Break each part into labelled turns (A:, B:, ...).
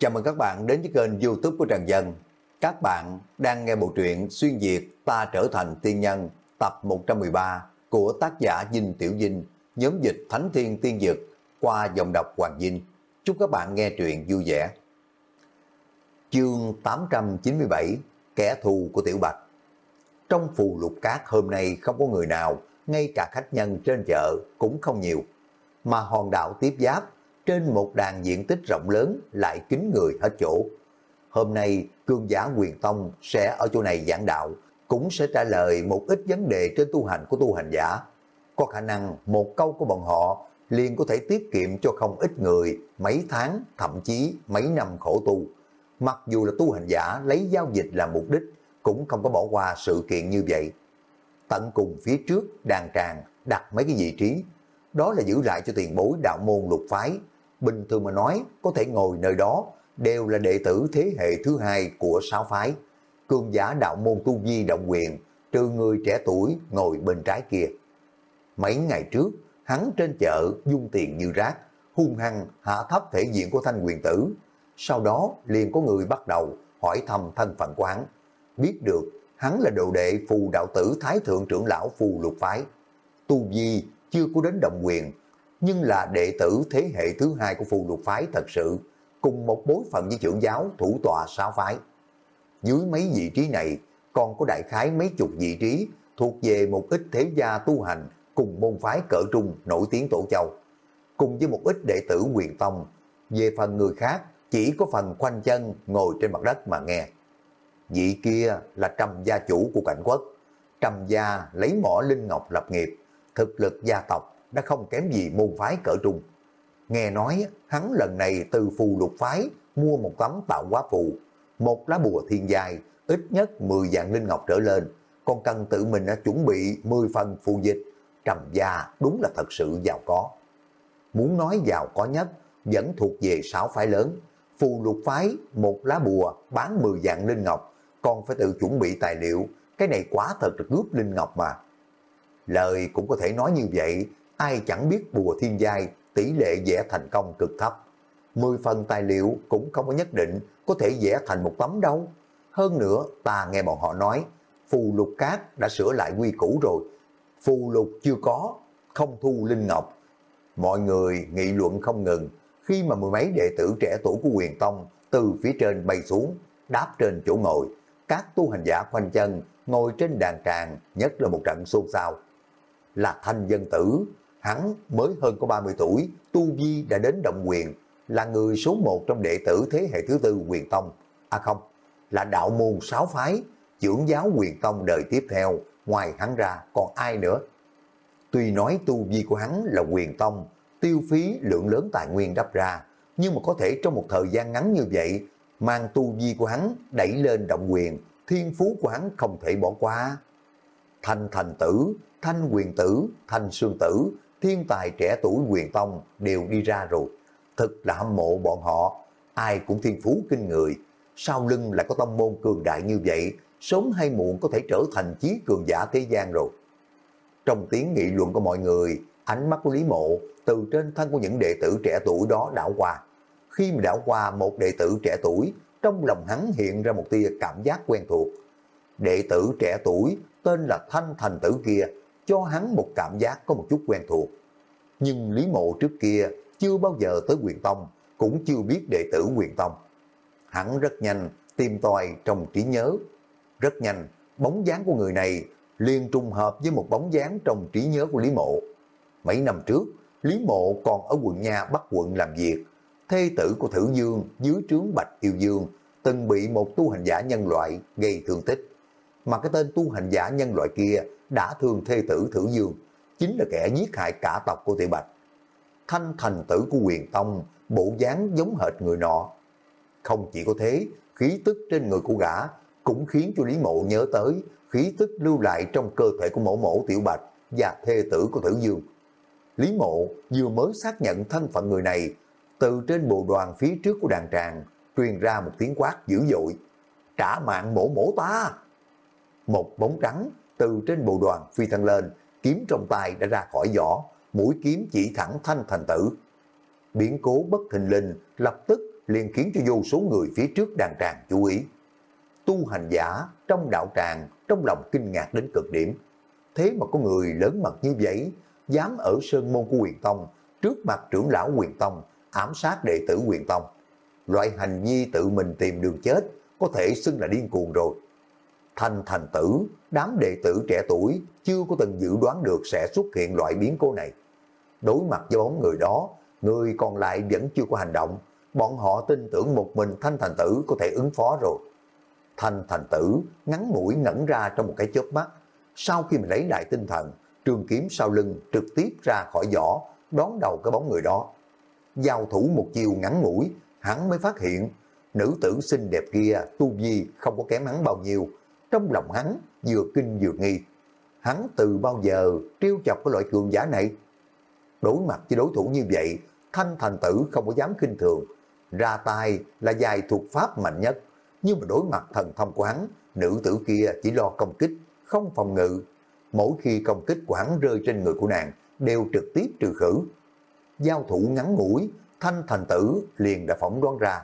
A: Chào mừng các bạn đến với kênh youtube của Trần Dân. Các bạn đang nghe bộ truyện Xuyên Việt Ta Trở Thành Tiên Nhân tập 113 của tác giả Dinh Tiểu Dinh, nhóm dịch Thánh Thiên Tiên Dực qua dòng đọc Hoàng Dinh. Chúc các bạn nghe truyện vui vẻ. Chương 897 Kẻ thù của Tiểu Bạch Trong phù lục cát hôm nay không có người nào, ngay cả khách nhân trên chợ cũng không nhiều. Mà hòn đảo tiếp giáp trên một đàn diện tích rộng lớn lại kín người hết chỗ. Hôm nay, cương giả quyền tông sẽ ở chỗ này giảng đạo, cũng sẽ trả lời một ít vấn đề trên tu hành của tu hành giả. Có khả năng một câu của bọn họ liền có thể tiết kiệm cho không ít người mấy tháng, thậm chí mấy năm khổ tu. Mặc dù là tu hành giả lấy giao dịch làm mục đích, cũng không có bỏ qua sự kiện như vậy. Tận cùng phía trước đàn tràng đặt mấy cái vị trí, đó là giữ lại cho tiền bối đạo môn lục phái bình thường mà nói có thể ngồi nơi đó đều là đệ tử thế hệ thứ hai của sáu phái. Cường giả đạo môn tu vi động quyền, trừ người trẻ tuổi ngồi bên trái kia. Mấy ngày trước, hắn trên chợ dung tiền như rác, hung hăng hạ thấp thể diện của thanh quyền tử. Sau đó liền có người bắt đầu hỏi thăm thân phận của hắn. Biết được hắn là đồ đệ phù đạo tử Thái Thượng trưởng lão phù lục phái. Tu vi chưa có đến động quyền, nhưng là đệ tử thế hệ thứ hai của phù lục phái thật sự, cùng một bối phận với trưởng giáo thủ tòa sáu phái. Dưới mấy vị trí này, còn có đại khái mấy chục vị trí thuộc về một ít thế gia tu hành cùng môn phái cỡ trung nổi tiếng tổ châu, cùng với một ít đệ tử quyền tông. Về phần người khác, chỉ có phần khoanh chân ngồi trên mặt đất mà nghe. Vị kia là trầm gia chủ của cảnh quốc. Trầm gia lấy mỏ linh ngọc lập nghiệp, thực lực gia tộc đã không kém gì môn phái cỡ trung. Nghe nói hắn lần này từ phù lục phái mua một tấm tạo hóa phù, một lá bùa thiên dài, ít nhất 10 dạng linh ngọc trở lên, còn cần tự mình chuẩn bị 10 phần phù dịch. Trầm gia đúng là thật sự giàu có. Muốn nói giàu có nhất, vẫn thuộc về sáu phái lớn. Phù lục phái, một lá bùa, bán 10 dạng linh ngọc, còn phải tự chuẩn bị tài liệu. Cái này quá thật là cướp linh ngọc mà. Lời cũng có thể nói như vậy, ai chẳng biết bùa thiên giai tỷ lệ vẽ thành công cực thấp. Mười phần tài liệu cũng không có nhất định có thể vẽ thành một tấm đâu. Hơn nữa, ta nghe bọn họ nói, phù lục cát đã sửa lại quy củ rồi. Phù lục chưa có, không thu linh ngọc. Mọi người nghị luận không ngừng, khi mà mười mấy đệ tử trẻ tuổi của quyền tông từ phía trên bay xuống, đáp trên chỗ ngồi, các tu hành giả khoanh chân ngồi trên đàn tràng nhất là một trận xôn xao. Là thanh dân tử, Hắn mới hơn có 30 tuổi, Tu Vi đã đến động quyền, là người số một trong đệ tử thế hệ thứ tư quyền tông. À không, là đạo môn sáu phái, trưởng giáo quyền tông đời tiếp theo, ngoài hắn ra còn ai nữa. Tuy nói tu vi của hắn là quyền tông, tiêu phí lượng lớn tài nguyên đắp ra, nhưng mà có thể trong một thời gian ngắn như vậy, mang tu vi của hắn đẩy lên động quyền, thiên phú của hắn không thể bỏ qua. Thanh thành tử, thanh quyền tử, thanh sương tử, thiên tài trẻ tuổi quyền tông đều đi ra rồi. Thực là hâm mộ bọn họ, ai cũng thiên phú kinh người. Sau lưng lại có tông môn cường đại như vậy, sớm hay muộn có thể trở thành chí cường giả thế gian rồi. Trong tiếng nghị luận của mọi người, ánh mắt của Lý Mộ từ trên thân của những đệ tử trẻ tuổi đó đảo qua. Khi mà đảo qua một đệ tử trẻ tuổi, trong lòng hắn hiện ra một tia cảm giác quen thuộc. Đệ tử trẻ tuổi tên là Thanh Thành Tử kia cho hắn một cảm giác có một chút quen thuộc. Nhưng Lý Mộ trước kia chưa bao giờ tới quyền tông, cũng chưa biết đệ tử quyền tông. Hắn rất nhanh tìm tòi trong trí nhớ. Rất nhanh, bóng dáng của người này liền trùng hợp với một bóng dáng trong trí nhớ của Lý Mộ. Mấy năm trước, Lý Mộ còn ở quận Nha Bắc quận làm việc. Thê tử của Thử Dương dưới trướng Bạch Yêu Dương từng bị một tu hành giả nhân loại gây thương tích. Mà cái tên tu hành giả nhân loại kia đã thương thê tử Thử Dương, chính là kẻ giết hại cả tộc của Tiểu Bạch. Thanh thành tử của quyền tông, bộ dáng giống hệt người nọ. Không chỉ có thế, khí tức trên người của gã cũng khiến cho Lý Mộ nhớ tới khí tức lưu lại trong cơ thể của mẫu mẫu Tiểu Bạch và thê tử của Thử Dương. Lý Mộ vừa mới xác nhận thân phận người này, từ trên bộ đoàn phía trước của đàn tràng truyền ra một tiếng quát dữ dội. Trả mạng mổ mổ ta! Một bóng trắng từ trên bộ đoàn phi thân lên, kiếm trong tay đã ra khỏi vỏ, mũi kiếm chỉ thẳng thanh thành tử. Biến cố bất thình linh lập tức liền khiến cho vô số người phía trước đàn tràng chú ý. Tu hành giả trong đạo tràng trong lòng kinh ngạc đến cực điểm. Thế mà có người lớn mặt như vậy, dám ở sơn môn của quyền tông, trước mặt trưởng lão quyền tông, ám sát đệ tử quyền tông. Loại hành vi tự mình tìm đường chết, có thể xưng là điên cuồng rồi. Thành thành tử, đám đệ tử trẻ tuổi chưa có từng dự đoán được sẽ xuất hiện loại biến cố này. Đối mặt với bóng người đó, người còn lại vẫn chưa có hành động, bọn họ tin tưởng một mình thanh thành tử có thể ứng phó rồi. Thanh thành tử ngắn mũi ngẩn ra trong một cái chớp mắt, sau khi mình lấy lại tinh thần, trường kiếm sau lưng trực tiếp ra khỏi vỏ, đón đầu cái bóng người đó. Giao thủ một chiều ngắn mũi, hắn mới phát hiện, nữ tử xinh đẹp kia tu vi không có kém hắn bao nhiêu, trong lòng hắn vừa kinh vừa nghi. Hắn từ bao giờ trêu chọc cái loại cường giả này? Đối mặt với đối thủ như vậy, thanh thành tử không có dám kinh thường. Ra tay là dài thuộc pháp mạnh nhất, nhưng mà đối mặt thần thông quán, nữ tử kia chỉ lo công kích, không phòng ngự. Mỗi khi công kích quán rơi trên người của nàng, đều trực tiếp trừ khử. Giao thủ ngắn ngủi, thanh thành tử liền đã phỏng đoán ra.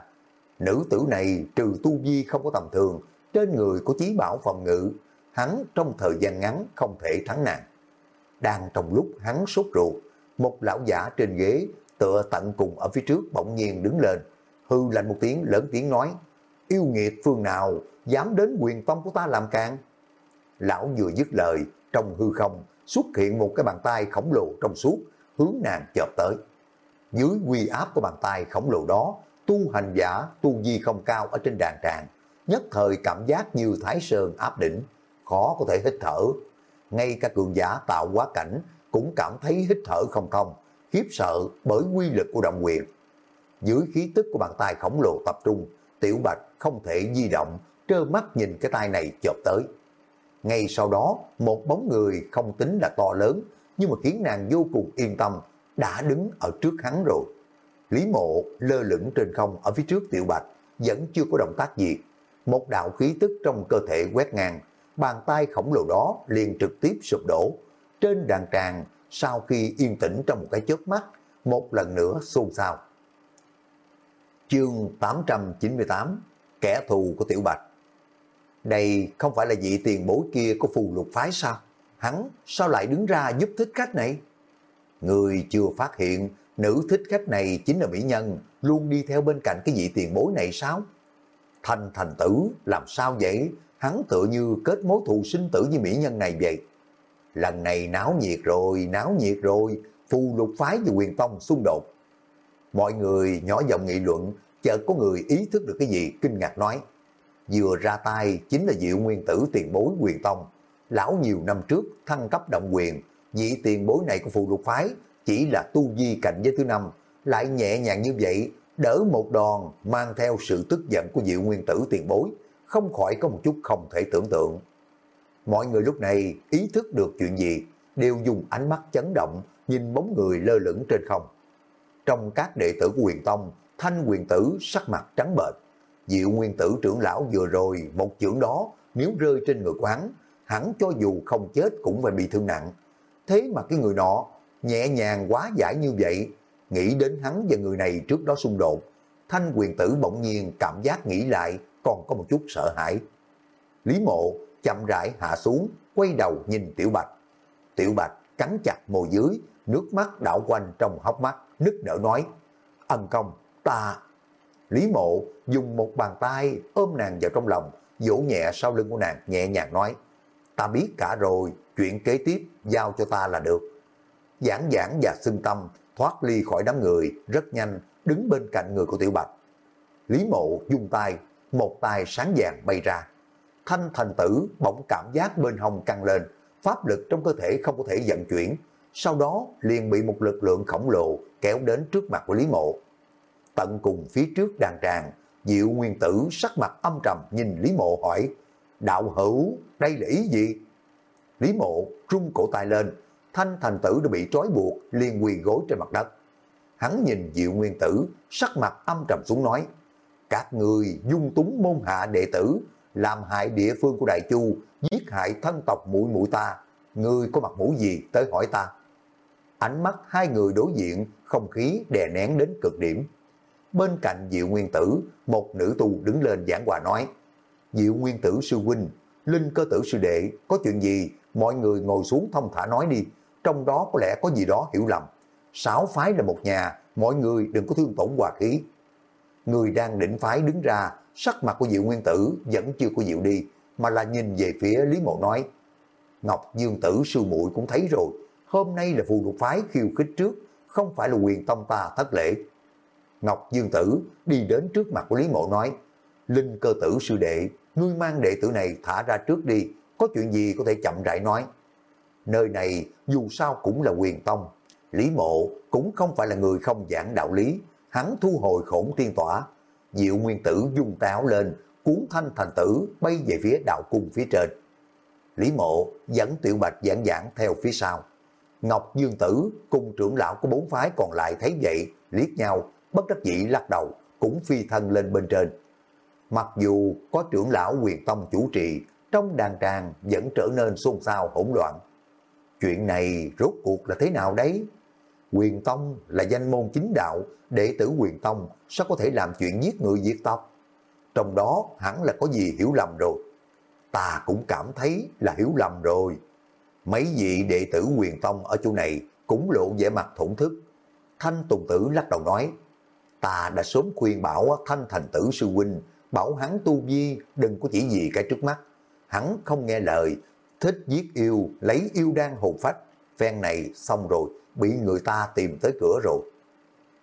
A: Nữ tử này trừ tu vi không có tầm thường, trên người có chí bảo phòng ngự, hắn trong thời gian ngắn không thể thắng nàng. Đang trong lúc hắn sốt ruột, một lão giả trên ghế tựa tận cùng ở phía trước bỗng nhiên đứng lên, hư lạnh một tiếng lớn tiếng nói, yêu nghiệt phương nào dám đến quyền tông của ta làm can. Lão vừa dứt lời, trong hư không xuất hiện một cái bàn tay khổng lồ trong suốt, hướng nàng chợp tới. Dưới quy áp của bàn tay khổng lồ đó, tu hành giả tu vi không cao ở trên đàn tràng, nhất thời cảm giác như thái sơn áp đỉnh, khó có thể hít thở. Ngay cả cường giả tạo quá cảnh cũng cảm thấy hít thở không thông, khiếp sợ bởi quy lực của động quyền. Dưới khí tức của bàn tay khổng lồ tập trung, Tiểu Bạch không thể di động, trơ mắt nhìn cái tay này chộp tới. Ngay sau đó, một bóng người không tính là to lớn, nhưng mà khiến nàng vô cùng yên tâm, đã đứng ở trước hắn rồi. Lý mộ lơ lửng trên không ở phía trước Tiểu Bạch, vẫn chưa có động tác gì. Một đạo khí tức trong cơ thể quét ngang, bàn tay khổng lồ đó liền trực tiếp sụp đổ. Trên đàn tràng, sau khi yên tĩnh trong một cái chớp mắt, một lần nữa xôn xao. Chương 898 Kẻ thù của Tiểu Bạch Đây không phải là vị tiền bối kia của phù lục phái sao? Hắn sao lại đứng ra giúp thích khách này? Người chưa phát hiện nữ thích khách này chính là mỹ nhân luôn đi theo bên cạnh cái vị tiền bối này sao? Thành thành tử làm sao vậy? Hắn tựa như kết mối thù sinh tử với mỹ nhân này vậy. Lần này náo nhiệt rồi, náo nhiệt rồi, phù lục phái và quyền tông xung đột. Mọi người nhỏ giọng nghị luận, chợt có người ý thức được cái gì, kinh ngạc nói. Vừa ra tay chính là diệu nguyên tử tiền bối quyền tông. Lão nhiều năm trước thăng cấp động quyền, vị tiền bối này của phù lục phái chỉ là tu vi cạnh với thứ năm, lại nhẹ nhàng như vậy, đỡ một đòn mang theo sự tức giận của diệu nguyên tử tiền bối, không khỏi có một chút không thể tưởng tượng. Mọi người lúc này ý thức được chuyện gì, đều dùng ánh mắt chấn động, nhìn bóng người lơ lửng trên không. Trong các đệ tử của quyền tông, thanh quyền tử sắc mặt trắng bệch. Diệu nguyên tử trưởng lão vừa rồi, một chưởng đó, nếu rơi trên người quán, hẳn cho dù không chết cũng phải bị thương nặng. Thế mà cái người nọ nhẹ nhàng quá giải như vậy, nghĩ đến hắn và người này trước đó xung đột. Thanh quyền tử bỗng nhiên cảm giác nghĩ lại còn có một chút sợ hãi. Lý mộ chậm rãi hạ xuống, quay đầu nhìn Tiểu Bạch. Tiểu Bạch cắn chặt môi dưới, nước mắt đảo quanh trong hốc mắt, nức nở nói, ân công, ta... Lý mộ dùng một bàn tay ôm nàng vào trong lòng, vỗ nhẹ sau lưng của nàng, nhẹ nhàng nói, ta biết cả rồi, chuyện kế tiếp giao cho ta là được. Giảng giảng và xưng tâm thoát ly khỏi đám người rất nhanh, đứng bên cạnh người của Tiểu Bạch. Lý mộ dùng tay, một tay sáng vàng bay ra. Thanh thành tử bỗng cảm giác bên hông căng lên, pháp lực trong cơ thể không có thể vận chuyển, sau đó liền bị một lực lượng khổng lồ kéo đến trước mặt của Lý Mộ. Tận cùng phía trước đàn tràng, Diệu Nguyên Tử sắc mặt âm trầm nhìn Lý Mộ hỏi, Đạo hữu, đây là ý gì? Lý Mộ rung cổ tay lên, thanh thành tử đã bị trói buộc, liền quỳ gối trên mặt đất. Hắn nhìn Diệu Nguyên Tử, sắc mặt âm trầm xuống nói, Các người dung túng môn hạ đệ tử, làm hại địa phương của Đại Chu, giết hại thân tộc mũi mũi ta, ngươi có mặt mũi gì tới hỏi ta. Ánh mắt hai người đối diện, không khí đè nén đến cực điểm. bên cạnh Diệu Nguyên Tử, một nữ tu đứng lên giảng hòa nói, Diệu Nguyên Tử sư huynh, Linh cơ tử sư đệ, có chuyện gì, mọi người ngồi xuống thông thả nói đi, trong đó có lẽ có gì đó hiểu lầm. Sáu phái là một nhà, mọi người đừng có thương tổn hòa khí. Người đang định phái đứng ra, sắc mặt của Diệu Nguyên Tử vẫn chưa có Diệu đi, mà là nhìn về phía Lý Mộ nói, Ngọc Dương Tử sư muội cũng thấy rồi, hôm nay là phù lục phái khiêu khích trước, không phải là quyền tông ta thất lễ. Ngọc Dương Tử đi đến trước mặt của Lý Mộ nói, Linh cơ tử sư đệ, ngươi mang đệ tử này thả ra trước đi, có chuyện gì có thể chậm rãi nói. Nơi này dù sao cũng là quyền tông, Lý Mộ cũng không phải là người không giảng đạo lý, hắn thu hồi khổng tiên tỏa. Diệu Nguyên Tử dung táo lên, cuốn thanh thành tử bay về phía đạo cung phía trên. Lý Mộ dẫn Tiểu Bạch giảng giảng theo phía sau. Ngọc Dương Tử cùng trưởng lão của bốn phái còn lại thấy vậy, liếc nhau, bất đắc dĩ lắc đầu, cũng phi thân lên bên trên. Mặc dù có trưởng lão quyền tông chủ trì, trong đàn tràng vẫn trở nên xôn xao hỗn loạn. Chuyện này rốt cuộc là thế nào đấy? Quyền tông là danh môn chính đạo, đệ tử quyền tông sao có thể làm chuyện giết người diệt tộc? Trong đó hẳn là có gì hiểu lầm rồi. Ta cũng cảm thấy là hiểu lầm rồi. Mấy vị đệ tử quyền tông ở chỗ này cũng lộ vẻ mặt thổn thức. Thanh Tùng Tử lắc đầu nói, ta đã sớm khuyên bảo Thanh Thành Tử Sư Huynh, bảo hắn tu vi đừng có chỉ gì cái trước mắt. Hắn không nghe lời, thích giết yêu, lấy yêu đan hồn phách. Phen này xong rồi, bị người ta tìm tới cửa rồi.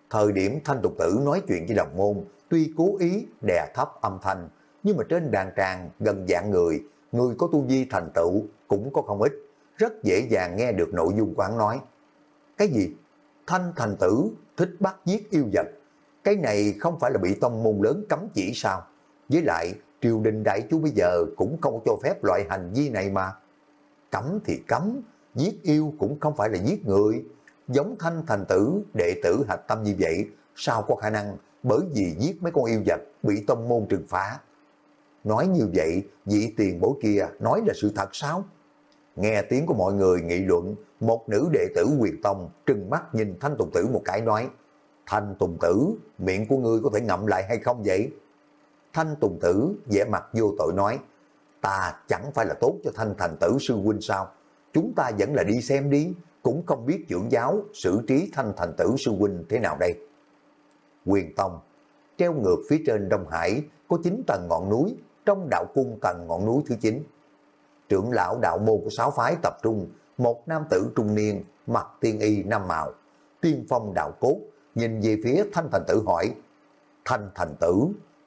A: Thời điểm Thanh Tục Tử nói chuyện với đồng môn, tuy cố ý đè thấp âm thanh, nhưng mà trên đàn tràng gần dạng người, người có tu vi thành tựu cũng có không ít, rất dễ dàng nghe được nội dung quán nói. Cái gì? Thanh thành tử thích bắt giết yêu vật. Cái này không phải là bị tông môn lớn cấm chỉ sao? Với lại, triều đình đại chú bây giờ cũng không cho phép loại hành vi này mà. Cấm thì cấm, giết yêu cũng không phải là giết người. Giống thanh thành tử, đệ tử hạch tâm như vậy, sao có khả năng bởi vì giết mấy con yêu vật bị tông môn trừng phá. Nói như vậy, vị tiền bối kia nói là sự thật sao? Nghe tiếng của mọi người nghị luận, một nữ đệ tử quyền tông trừng mắt nhìn Thanh Tùng Tử một cái nói, Thanh Tùng Tử, miệng của ngươi có thể ngậm lại hay không vậy? Thanh Tùng Tử vẻ mặt vô tội nói, ta chẳng phải là tốt cho Thanh Thành Tử sư huynh sao? Chúng ta vẫn là đi xem đi, cũng không biết trưởng giáo xử trí Thanh Thành Tử sư huynh thế nào đây. Quyền Tông, treo ngược phía trên Đông Hải có 9 tầng ngọn núi, trong đạo cung tầng ngọn núi thứ 9. Trưởng lão đạo môn của sáu phái tập trung, một nam tử trung niên, mặc tiên y năm màu, tiên phong đạo cốt, nhìn về phía thanh thành tử hỏi, thanh thành tử,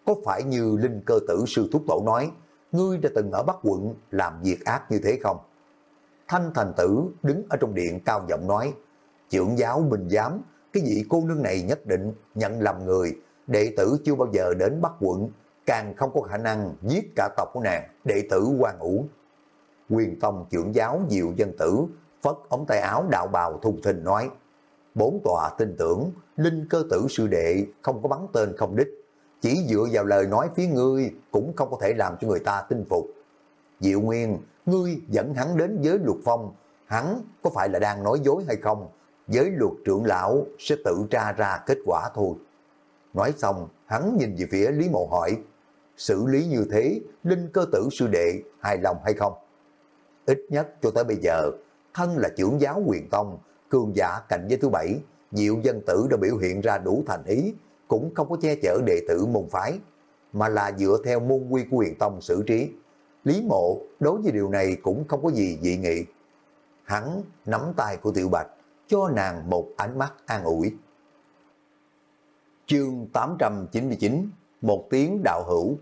A: có phải như linh cơ tử sư thúc tổ nói, ngươi đã từng ở Bắc quận làm việc ác như thế không? Thanh thành tử đứng ở trong điện cao giọng nói, trưởng giáo bình giám, cái vị cô nương này nhất định nhận lầm người, đệ tử chưa bao giờ đến Bắc quận, càng không có khả năng giết cả tộc của nàng, đệ tử quan ủ. Quyền tông trưởng giáo diệu dân tử, phất ống tay áo đạo bào thùng thình nói, bốn tòa tin tưởng, linh cơ tử sư đệ không có bắn tên không đích, chỉ dựa vào lời nói phía ngươi cũng không có thể làm cho người ta tin phục. Diệu Nguyên, ngươi dẫn hắn đến với luật phong, hắn có phải là đang nói dối hay không? Giới luật trưởng lão sẽ tự tra ra kết quả thôi. Nói xong, hắn nhìn về phía Lý Mộ hỏi, xử lý như thế, linh cơ tử sư đệ hài lòng hay không? Ít nhất cho tới bây giờ, thân là trưởng giáo quyền tông, cường giả cạnh giới thứ bảy, diệu dân tử đã biểu hiện ra đủ thành ý, cũng không có che chở đệ tử môn phái, mà là dựa theo môn quy của quyền tông xử trí. Lý mộ đối với điều này cũng không có gì dị nghị. Hắn nắm tay của tiểu bạch, cho nàng một ánh mắt an ủi. Chương 899 Một tiếng đạo hữu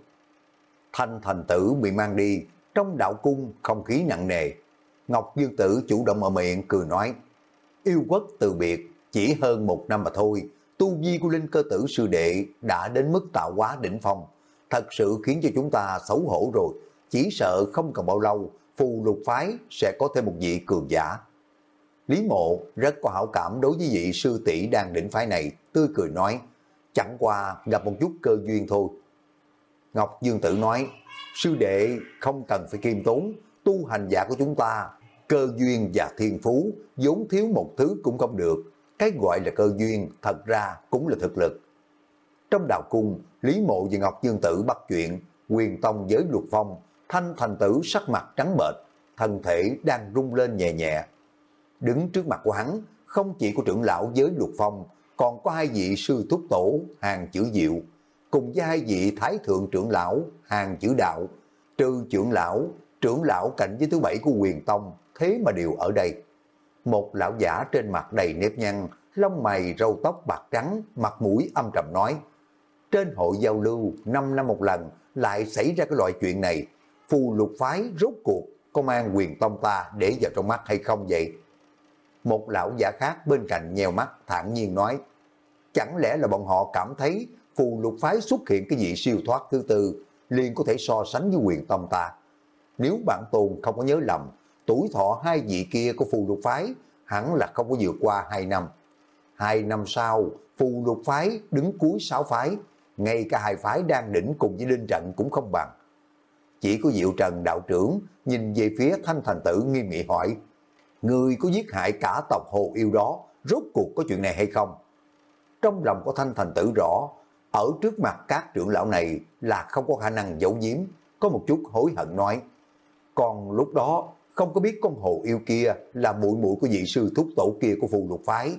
A: Thanh thành tử bị mang đi, trong đạo cung không khí nặng nề. Ngọc Dương Tử chủ động ở miệng cười nói, yêu quốc từ biệt, chỉ hơn một năm mà thôi, tu vi của linh cơ tử sư đệ đã đến mức tạo hóa đỉnh phong. Thật sự khiến cho chúng ta xấu hổ rồi, chỉ sợ không cần bao lâu, phù lục phái sẽ có thêm một vị cường giả. Lý mộ rất có hảo cảm đối với vị sư tỷ đang đỉnh phái này, tươi cười nói, chẳng qua gặp một chút cơ duyên thôi. Ngọc Dương Tử nói, sư đệ không cần phải kiêm tốn, tu hành giả của chúng ta, cơ duyên và thiên phú, vốn thiếu một thứ cũng không được. Cái gọi là cơ duyên thật ra cũng là thực lực. Trong đạo cung, Lý Mộ và Ngọc Dương Tử bắt chuyện, quyền tông với luật phong, thanh thành tử sắc mặt trắng bệch, thân thể đang rung lên nhẹ nhẹ. Đứng trước mặt của hắn, không chỉ có trưởng lão với luật phong, còn có hai vị sư thúc tổ hàng chữ diệu, cùng với hai vị thái thượng trưởng lão hàng chữ đạo, trừ trưởng lão, trưởng lão cạnh với thứ bảy của quyền tông, thế mà đều ở đây. Một lão giả trên mặt đầy nếp nhăn, lông mày râu tóc bạc trắng, mặt mũi âm trầm nói, trên hội giao lưu 5 năm một lần lại xảy ra cái loại chuyện này, phù lục phái rốt cuộc công an quyền tông ta để vào trong mắt hay không vậy? Một lão giả khác bên cạnh nheo mắt thản nhiên nói, chẳng lẽ là bọn họ cảm thấy phù lục phái xuất hiện cái vị siêu thoát thứ tư liền có thể so sánh với quyền tông ta. Nếu bạn Tôn không có nhớ lầm, tuổi thọ hai vị kia của phù lục phái hẳn là không có vượt qua hai năm. Hai năm sau, phù lục phái đứng cuối sáu phái, ngay cả hai phái đang đỉnh cùng với Linh Trận cũng không bằng. Chỉ có Diệu Trần đạo trưởng nhìn về phía Thanh Thành Tử nghiêm nghị hỏi, Người có giết hại cả tộc hồ yêu đó, rốt cuộc có chuyện này hay không? Trong lòng của Thanh Thành Tử rõ, ở trước mặt các trưởng lão này là không có khả năng giấu giếm, có một chút hối hận nói. Còn lúc đó, không có biết con hồ yêu kia là mũi mũi của vị sư thúc tổ kia của phù lục phái.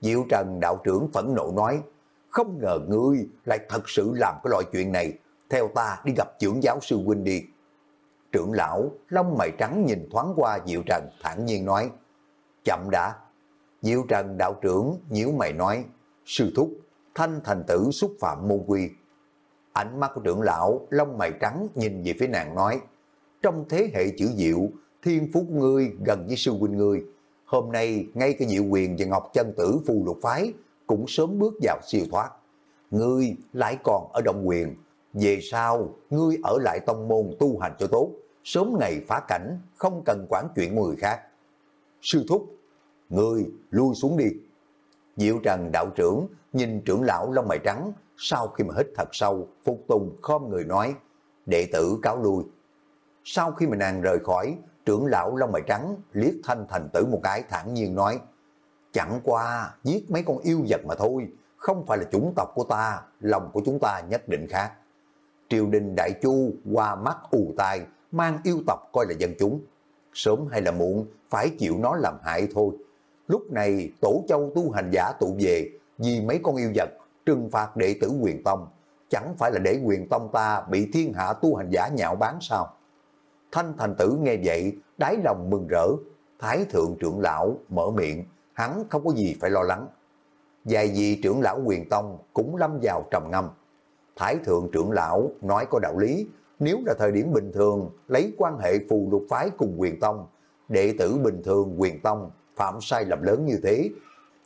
A: Diệu Trần đạo trưởng phẫn nộ nói, không ngờ ngươi lại thật sự làm cái loại chuyện này, theo ta đi gặp trưởng giáo sư huynh đi. Trưởng lão, lông mày trắng nhìn thoáng qua Diệu Trần thản nhiên nói, chậm đã. Diệu Trần đạo trưởng nhíu mày nói, sư thúc, thanh thành tử xúc phạm môn quy. Ánh mắt của trưởng lão, lông mày trắng nhìn về phía nàng nói, trong thế hệ chữ diệu, thiên phú ngươi gần với sư huynh ngươi. Hôm nay, ngay cả diệu quyền và ngọc chân tử phù lục phái cũng sớm bước vào siêu thoát. Ngươi lại còn ở động quyền, về sau ngươi ở lại tông môn tu hành cho tốt, sớm ngày phá cảnh, không cần quản chuyện người khác. Sư thúc, ngươi lui xuống đi. Diệu Trần đạo trưởng nhìn trưởng lão lông mày trắng, sau khi mà hít thật sâu, phục tùng khom người nói, đệ tử cáo lui. Sau khi mà nàng rời khỏi, trưởng lão lông mày trắng liếc thanh thành tử một cái thản nhiên nói, chẳng qua giết mấy con yêu vật mà thôi, không phải là chủng tộc của ta, lòng của chúng ta nhất định khác. Triều đình đại chu qua mắt ù tai, mang yêu tộc coi là dân chúng. Sớm hay là muộn, phải chịu nó làm hại thôi. Lúc này tổ châu tu hành giả tụ về, vì mấy con yêu vật, trừng phạt đệ tử quyền tông, chẳng phải là để quyền tông ta bị thiên hạ tu hành giả nhạo bán sao? Thanh thành tử nghe vậy, đáy lòng mừng rỡ, thái thượng trưởng lão mở miệng, hắn không có gì phải lo lắng. Dài gì trưởng lão quyền tông cũng lâm vào trầm ngâm. Thái thượng trưởng lão nói có đạo lý, nếu là thời điểm bình thường lấy quan hệ phù lục phái cùng quyền tông, đệ tử bình thường quyền tông phạm sai lầm lớn như thế,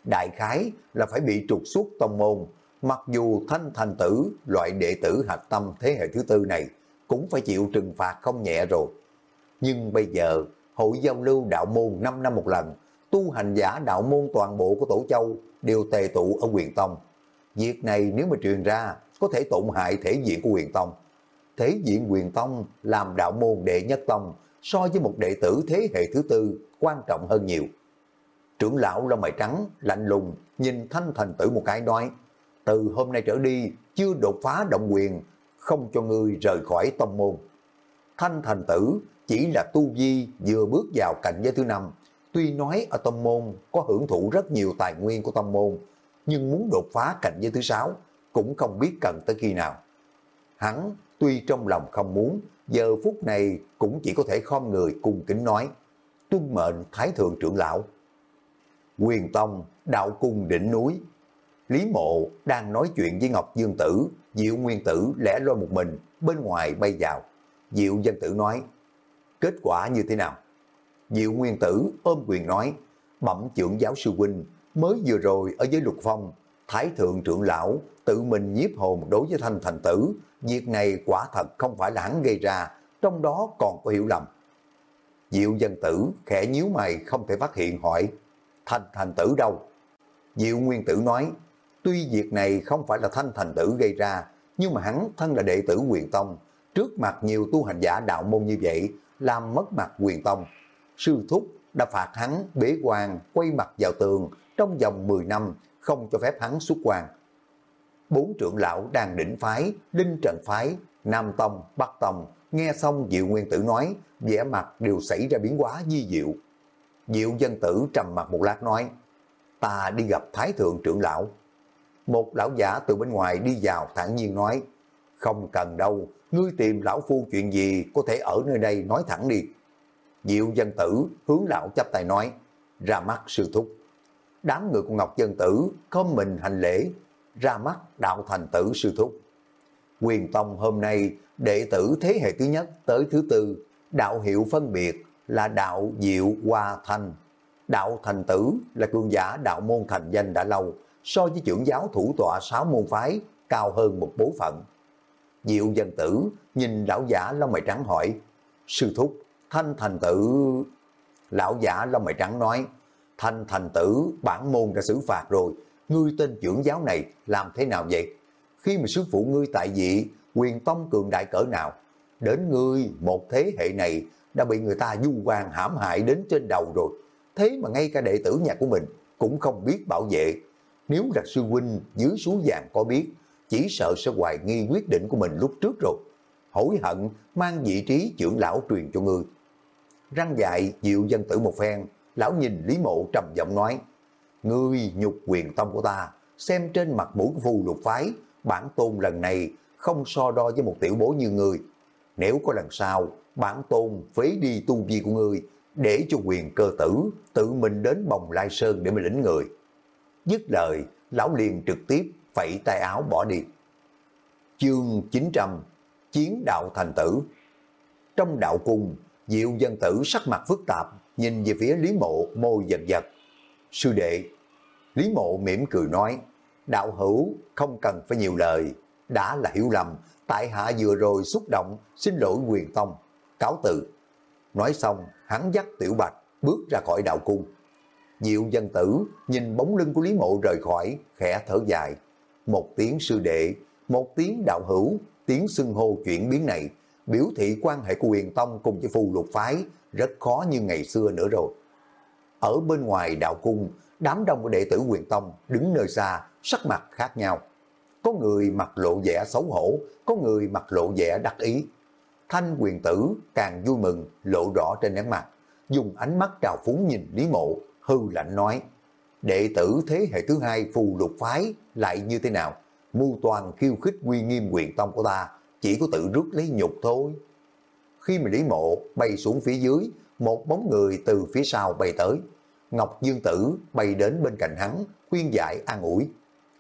A: đại khái là phải bị trục xuất tông môn, mặc dù thanh thành tử loại đệ tử hạch tâm thế hệ thứ tư này cũng phải chịu trừng phạt không nhẹ rồi. Nhưng bây giờ, hội giao lưu đạo môn 5 năm một lần, tu hành giả đạo môn toàn bộ của Tổ Châu đều tề tụ ở quyền tông. Việc này nếu mà truyền ra, có thể tổn hại thể diện của quyền tông. Thể diện quyền tông làm đạo môn đệ nhất tông so với một đệ tử thế hệ thứ tư quan trọng hơn nhiều. Trưởng lão lông mày trắng, lạnh lùng, nhìn thanh thành tử một cái nói, từ hôm nay trở đi, chưa đột phá động quyền, không cho ngươi rời khỏi tông môn. Thanh thành tử chỉ là tu vi vừa bước vào cảnh giới thứ năm, tuy nói ở tông môn có hưởng thụ rất nhiều tài nguyên của tông môn, nhưng muốn đột phá cảnh giới thứ sáu cũng không biết cần tới khi nào. Hắn tuy trong lòng không muốn, giờ phút này cũng chỉ có thể khom người cùng kính nói, tuân mệnh Thái Thượng trưởng lão. Quyền Tông, đạo cung đỉnh núi. Lý Mộ đang nói chuyện với Ngọc Dương Tử, Diệu Nguyên Tử lẻ loi một mình, bên ngoài bay vào. Diệu Dân Tử nói, kết quả như thế nào? Diệu Nguyên Tử ôm quyền nói, bẩm trưởng giáo sư huynh, mới vừa rồi ở dưới lục phong, Thái Thượng trưởng lão tự mình nhiếp hồn đối với thanh thành tử, việc này quả thật không phải là hắn gây ra, trong đó còn có hiểu lầm. Diệu dân tử khẽ nhíu mày không thể phát hiện hỏi, thanh thành tử đâu? Diệu nguyên tử nói, tuy việc này không phải là thanh thành tử gây ra, nhưng mà hắn thân là đệ tử quyền tông, trước mặt nhiều tu hành giả đạo môn như vậy, làm mất mặt quyền tông. Sư thúc đã phạt hắn bế quan, quay mặt vào tường trong vòng 10 năm, không cho phép hắn xuất quan. bốn trưởng lão đang đỉnh phái, Linh Trần Phái, Nam Tông, Bắc Tông, nghe xong Diệu Nguyên Tử nói, vẻ mặt đều xảy ra biến hóa di diệu. Diệu dân tử trầm mặt một lát nói, ta đi gặp Thái Thượng trưởng lão. Một lão giả từ bên ngoài đi vào thản nhiên nói, không cần đâu, ngươi tìm lão phu chuyện gì có thể ở nơi đây nói thẳng đi. Diệu dân tử hướng lão chấp tay nói, ra mắt sư thúc. Đám người của Ngọc dân tử không mình hành lễ, ra mắt đạo thành tử sư thúc. Quyền Tông hôm nay đệ tử thế hệ thứ nhất tới thứ tư, đạo hiệu phân biệt là đạo Diệu Hoa Thanh. Đạo thành tử là cường giả đạo môn thành danh đã lâu, so với trưởng giáo thủ tọa sáu môn phái cao hơn một bố phận. Diệu dân tử nhìn lão giả lông mày trắng hỏi, sư thúc, thanh thành tử... Lão giả lông mày trắng nói, thanh thành tử bản môn đã xử phạt rồi, ngươi tên trưởng giáo này làm thế nào vậy? Khi mà sư phụ ngươi tại vị, quyền tông cường đại cỡ nào, đến ngươi một thế hệ này đã bị người ta du quan hãm hại đến trên đầu rồi. Thế mà ngay cả đệ tử nhà của mình cũng không biết bảo vệ. Nếu là sư huynh dưới xuống vàng có biết, chỉ sợ sẽ hoài nghi quyết định của mình lúc trước rồi. Hối hận mang vị trí trưởng lão truyền cho ngươi. Răng dạy dịu dân tử một phen, lão nhìn Lý Mộ trầm giọng nói, Ngươi nhục quyền tông của ta, xem trên mặt mũi phù lục phái, bản tôn lần này không so đo với một tiểu bố như ngươi. Nếu có lần sau, bản tôn phế đi tu vi của ngươi, để cho quyền cơ tử tự mình đến bồng lai sơn để mà lĩnh người. Dứt lời, lão liền trực tiếp phẩy tay áo bỏ đi. Chương 900 Chiến đạo thành tử Trong đạo cung, Diệu dân tử sắc mặt phức tạp, nhìn về phía Lý Mộ môi giật giật. Sư đệ, Lý Mộ mỉm cười nói, đạo hữu không cần phải nhiều lời, đã là hiểu lầm, tại hạ vừa rồi xúc động, xin lỗi quyền tông, cáo từ. Nói xong, hắn dắt Tiểu Bạch bước ra khỏi đạo cung. Diệu dân tử nhìn bóng lưng của Lý Mộ rời khỏi, khẽ thở dài. Một tiếng sư đệ, một tiếng đạo hữu, tiếng xưng hô chuyển biến này, biểu thị quan hệ của quyền tông cùng với phù lục phái rất khó như ngày xưa nữa rồi. Ở bên ngoài đạo cung, đám đông của đệ tử quyền tông đứng nơi xa, sắc mặt khác nhau. Có người mặt lộ vẻ xấu hổ, có người mặt lộ vẻ đắc ý. Thanh quyền tử càng vui mừng, lộ rõ trên nét mặt, dùng ánh mắt trào phúng nhìn Lý Mộ, hư lạnh nói, đệ tử thế hệ thứ hai phù lục phái lại như thế nào? Mưu toàn khiêu khích uy nghiêm quyền tông của ta, chỉ có tự rút lấy nhục thôi. Khi mà Lý Mộ bay xuống phía dưới, một bóng người từ phía sau bay tới. Ngọc Dương Tử bay đến bên cạnh hắn, khuyên giải an ủi.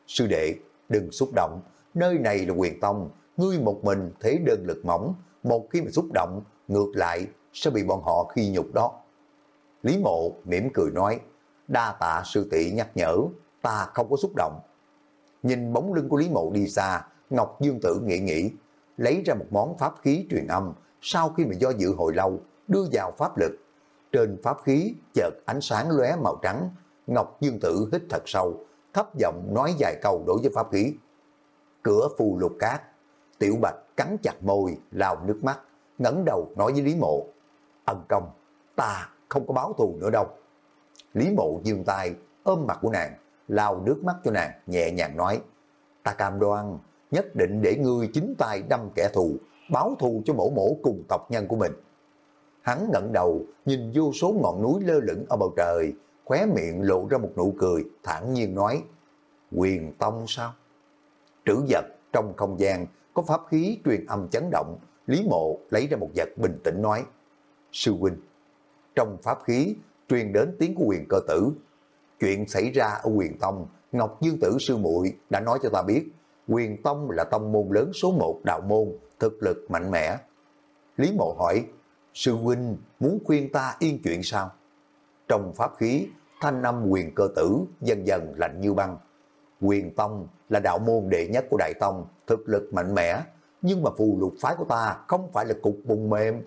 A: Sư đệ, đừng xúc động, nơi này là quyền tông, ngươi một mình thế đơn lực mỏng, một khi mà xúc động, ngược lại sẽ bị bọn họ khi nhục đó. Lý Mộ mỉm cười nói, đa tạ sư tỷ nhắc nhở, ta không có xúc động. Nhìn bóng lưng của Lý Mộ đi xa, Ngọc Dương Tử nghĩ nghĩ, lấy ra một món pháp khí truyền âm, sau khi mà do dự hồi lâu, đưa vào pháp lực. Trên pháp khí chợt ánh sáng lóe màu trắng, Ngọc Dương Tử hít thật sâu, thấp giọng nói vài câu đối với pháp khí. Cửa phù lục cát, Tiểu Bạch cắn chặt môi, lao nước mắt, ngẩng đầu nói với Lý Mộ, ân công, ta không có báo thù nữa đâu. Lý Mộ dương tay, ôm mặt của nàng, lao nước mắt cho nàng, nhẹ nhàng nói, ta cam đoan, nhất định để ngươi chính tay đâm kẻ thù, báo thù cho mổ mổ cùng tộc nhân của mình. Hắn ngẩng đầu, nhìn vô số ngọn núi lơ lửng ở bầu trời, khóe miệng lộ ra một nụ cười, thản nhiên nói, quyền tông sao? Trữ vật trong không gian, có pháp khí truyền âm chấn động, Lý Mộ lấy ra một vật bình tĩnh nói, Sư huynh, trong pháp khí truyền đến tiếng của quyền cơ tử. Chuyện xảy ra ở quyền tông, Ngọc Dương Tử sư muội đã nói cho ta biết, quyền tông là tông môn lớn số một đạo môn, thực lực mạnh mẽ. Lý Mộ hỏi, sư huynh muốn khuyên ta yên chuyện sao? Trong pháp khí, thanh âm quyền cơ tử dần dần lạnh như băng. Quyền tông là đạo môn đệ nhất của Đại Tông, thực lực mạnh mẽ, nhưng mà phù lục phái của ta không phải là cục bùng mềm.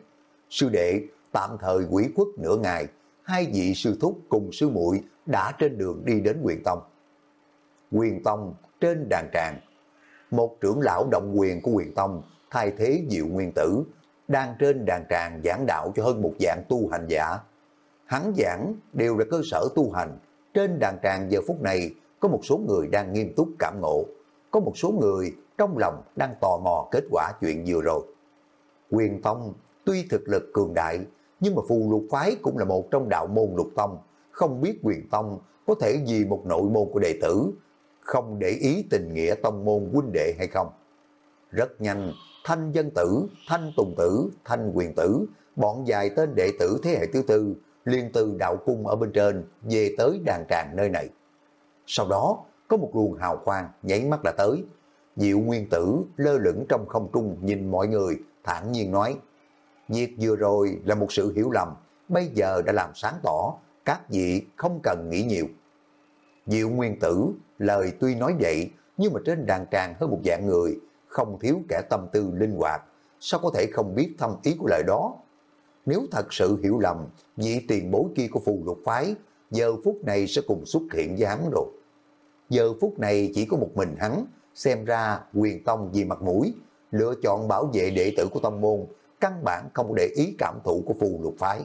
A: Sư đệ tạm thời quỷ khuất nửa ngày, hai vị sư thúc cùng sư muội đã trên đường đi đến quyền tông. Quyền tông trên đàn tràng, một trưởng lão động quyền của quyền tông thay thế diệu nguyên tử, đang trên đàn tràng giảng đạo cho hơn một dạng tu hành giả. Hắn giảng đều là cơ sở tu hành, trên đàn tràng giờ phút này có một số người đang nghiêm túc cảm ngộ, có một số người trong lòng đang tò mò kết quả chuyện vừa rồi. Quyền Tông tuy thực lực cường đại, nhưng mà phù lục phái cũng là một trong đạo môn lục tông, không biết quyền tông có thể vì một nội môn của đệ tử, không để ý tình nghĩa tông môn huynh đệ hay không. Rất nhanh, thanh dân tử, thanh tùng tử, thanh quyền tử, bọn dài tên đệ tử thế hệ thứ tư, liên từ đạo cung ở bên trên về tới đàn tràng nơi này. Sau đó, có một luồng hào quang nhảy mắt là tới. Diệu nguyên tử lơ lửng trong không trung nhìn mọi người, thản nhiên nói, Việc vừa rồi là một sự hiểu lầm, bây giờ đã làm sáng tỏ, các vị không cần nghĩ nhiều. Diệu nguyên tử, lời tuy nói vậy, nhưng mà trên đàn tràng hơn một dạng người, không thiếu kẻ tâm tư linh hoạt, sao có thể không biết thâm ý của lời đó. Nếu thật sự hiểu lầm, vị tiền bối kia của phù lục phái, giờ phút này sẽ cùng xuất hiện với hắn rồi. Giờ phút này chỉ có một mình hắn, xem ra quyền tông vì mặt mũi, lựa chọn bảo vệ đệ tử của tông môn, căn bản không để ý cảm thụ của phù lục phái.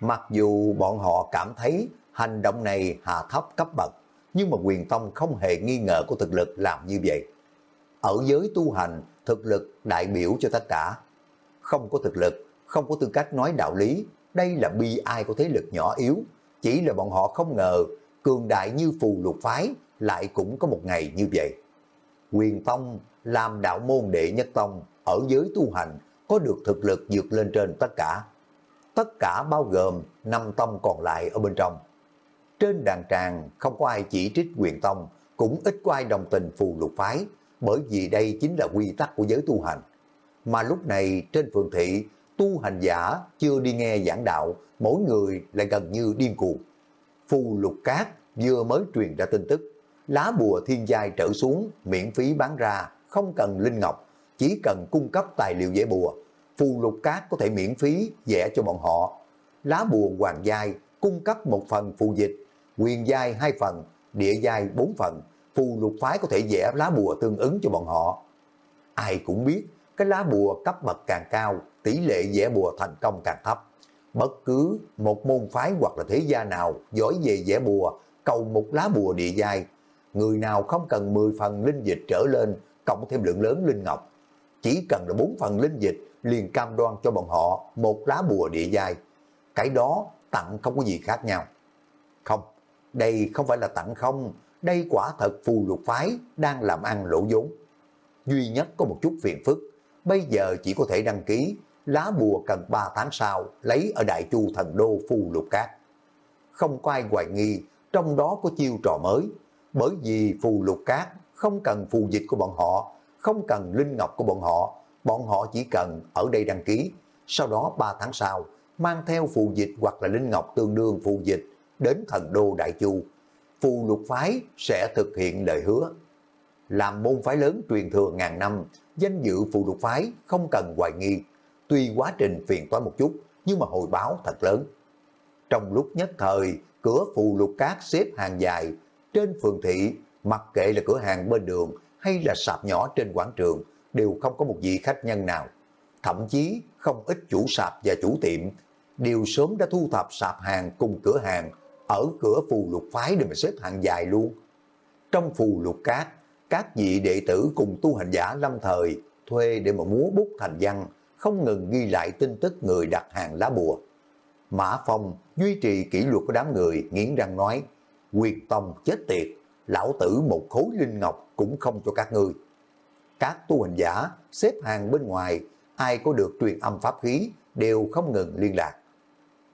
A: Mặc dù bọn họ cảm thấy hành động này hạ thấp cấp bậc, nhưng mà quyền tông không hề nghi ngờ của thực lực làm như vậy. Ở giới tu hành, thực lực đại biểu cho tất cả. Không có thực lực, không có tư cách nói đạo lý, đây là bi ai của thế lực nhỏ yếu. Chỉ là bọn họ không ngờ, cường đại như phù lục phái lại cũng có một ngày như vậy. Quyền Tông làm đạo môn đệ nhất tông ở giới tu hành có được thực lực vượt lên trên tất cả. Tất cả bao gồm năm tông còn lại ở bên trong. Trên đàn tràng không có ai chỉ trích quyền tông, cũng ít có ai đồng tình phù lục phái, bởi vì đây chính là quy tắc của giới tu hành. Mà lúc này trên phường thị, tu hành giả chưa đi nghe giảng đạo, mỗi người lại gần như điên cuồng. Phù lục cát vừa mới truyền ra tin tức, lá bùa thiên giai trở xuống, miễn phí bán ra, không cần linh ngọc, chỉ cần cung cấp tài liệu vẽ bùa. Phù lục cát có thể miễn phí vẽ cho bọn họ. Lá bùa hoàng giai cung cấp một phần phù dịch, quyền giai hai phần, địa giai bốn phần, phù lục phái có thể vẽ lá bùa tương ứng cho bọn họ. Ai cũng biết, cái lá bùa cấp bậc càng cao, tỷ lệ vẽ bùa thành công càng thấp. Bất cứ một môn phái hoặc là thế gia nào giỏi về vẽ bùa, cầu một lá bùa địa giai, người nào không cần 10 phần linh dịch trở lên, cộng thêm lượng lớn linh ngọc. Chỉ cần là bốn phần linh dịch, liền cam đoan cho bọn họ một lá bùa địa giai. Cái đó tặng không có gì khác nhau. Không, đây không phải là tặng không, đây quả thật phù lục phái đang làm ăn lỗ vốn. Duy nhất có một chút phiền phức, bây giờ chỉ có thể đăng ký, lá bùa cần 3 tháng sau lấy ở Đại Chu Thần Đô phù lục cát. Không có ai hoài nghi, trong đó có chiêu trò mới, bởi vì phù lục cát không cần phù dịch của bọn họ, không cần linh ngọc của bọn họ, bọn họ chỉ cần ở đây đăng ký, sau đó 3 tháng sau mang theo phù dịch hoặc là linh ngọc tương đương phù dịch đến thần đô Đại Chu phù lục phái sẽ thực hiện lời hứa. Làm môn phái lớn truyền thừa ngàn năm, danh dự phù lục phái không cần hoài nghi. Tuy quá trình phiền toái một chút, nhưng mà hồi báo thật lớn. Trong lúc nhất thời, cửa phù lục cát xếp hàng dài, trên phường thị, mặc kệ là cửa hàng bên đường hay là sạp nhỏ trên quảng trường, đều không có một vị khách nhân nào. Thậm chí không ít chủ sạp và chủ tiệm đều sớm đã thu thập sạp hàng cùng cửa hàng ở cửa phù lục phái để mà xếp hàng dài luôn. Trong phù lục cát, các vị đệ tử cùng tu hành giả lâm thời thuê để mà múa bút thành văn, không ngừng ghi lại tin tức người đặt hàng lá bùa. Mã Phong duy trì kỷ luật của đám người, nghiến răng nói, Quyệt Tông chết tiệt, lão tử một khối linh ngọc cũng không cho các ngươi. Các tu hành giả xếp hàng bên ngoài, ai có được truyền âm pháp khí đều không ngừng liên lạc.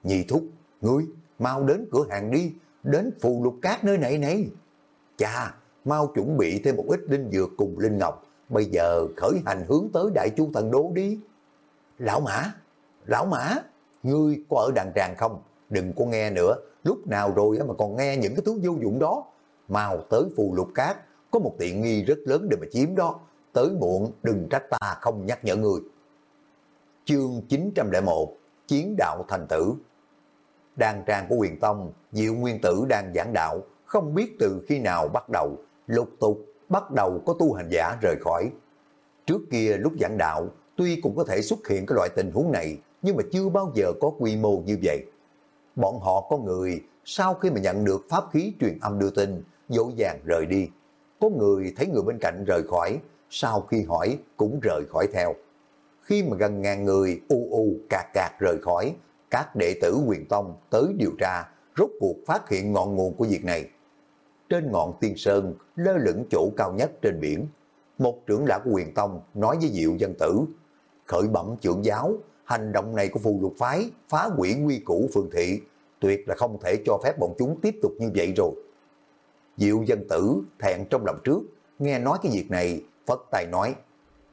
A: Nhị thúc, ngươi mau đến cửa hàng đi, đến phù lục cát nơi này này. Chà, mau chuẩn bị thêm một ít linh dược cùng linh ngọc, bây giờ khởi hành hướng tới đại chu thần đô đi. Lão Mã, Lão Mã, ngươi có ở đàn tràng không? Đừng có nghe nữa, lúc nào rồi mà còn nghe những cái thứ vô dụng đó. Mau tới phù lục cát, có một tiện nghi rất lớn để mà chiếm đó. Tới muộn đừng trách ta không nhắc nhở người. Chương 901 Chiến đạo thành tử đàn trang của quyền tông, Diệu Nguyên Tử đang giảng đạo, không biết từ khi nào bắt đầu, lục tục bắt đầu có tu hành giả rời khỏi. Trước kia lúc giảng đạo, tuy cũng có thể xuất hiện cái loại tình huống này, nhưng mà chưa bao giờ có quy mô như vậy. Bọn họ có người, sau khi mà nhận được pháp khí truyền âm đưa tin, dỗ dàng rời đi. có người thấy người bên cạnh rời khỏi, sau khi hỏi cũng rời khỏi theo. Khi mà gần ngàn người u u cạc cạc rời khỏi, các đệ tử quyền tông tới điều tra, rốt cuộc phát hiện ngọn nguồn của việc này. Trên ngọn tiên sơn, lơ lửng chỗ cao nhất trên biển, một trưởng lão của quyền tông nói với diệu dân tử, khởi bẩm trưởng giáo, hành động này của phù lục phái phá hủy quy củ phường thị, tuyệt là không thể cho phép bọn chúng tiếp tục như vậy rồi. Diệu dân tử thẹn trong lòng trước, nghe nói cái việc này, phất tay nói,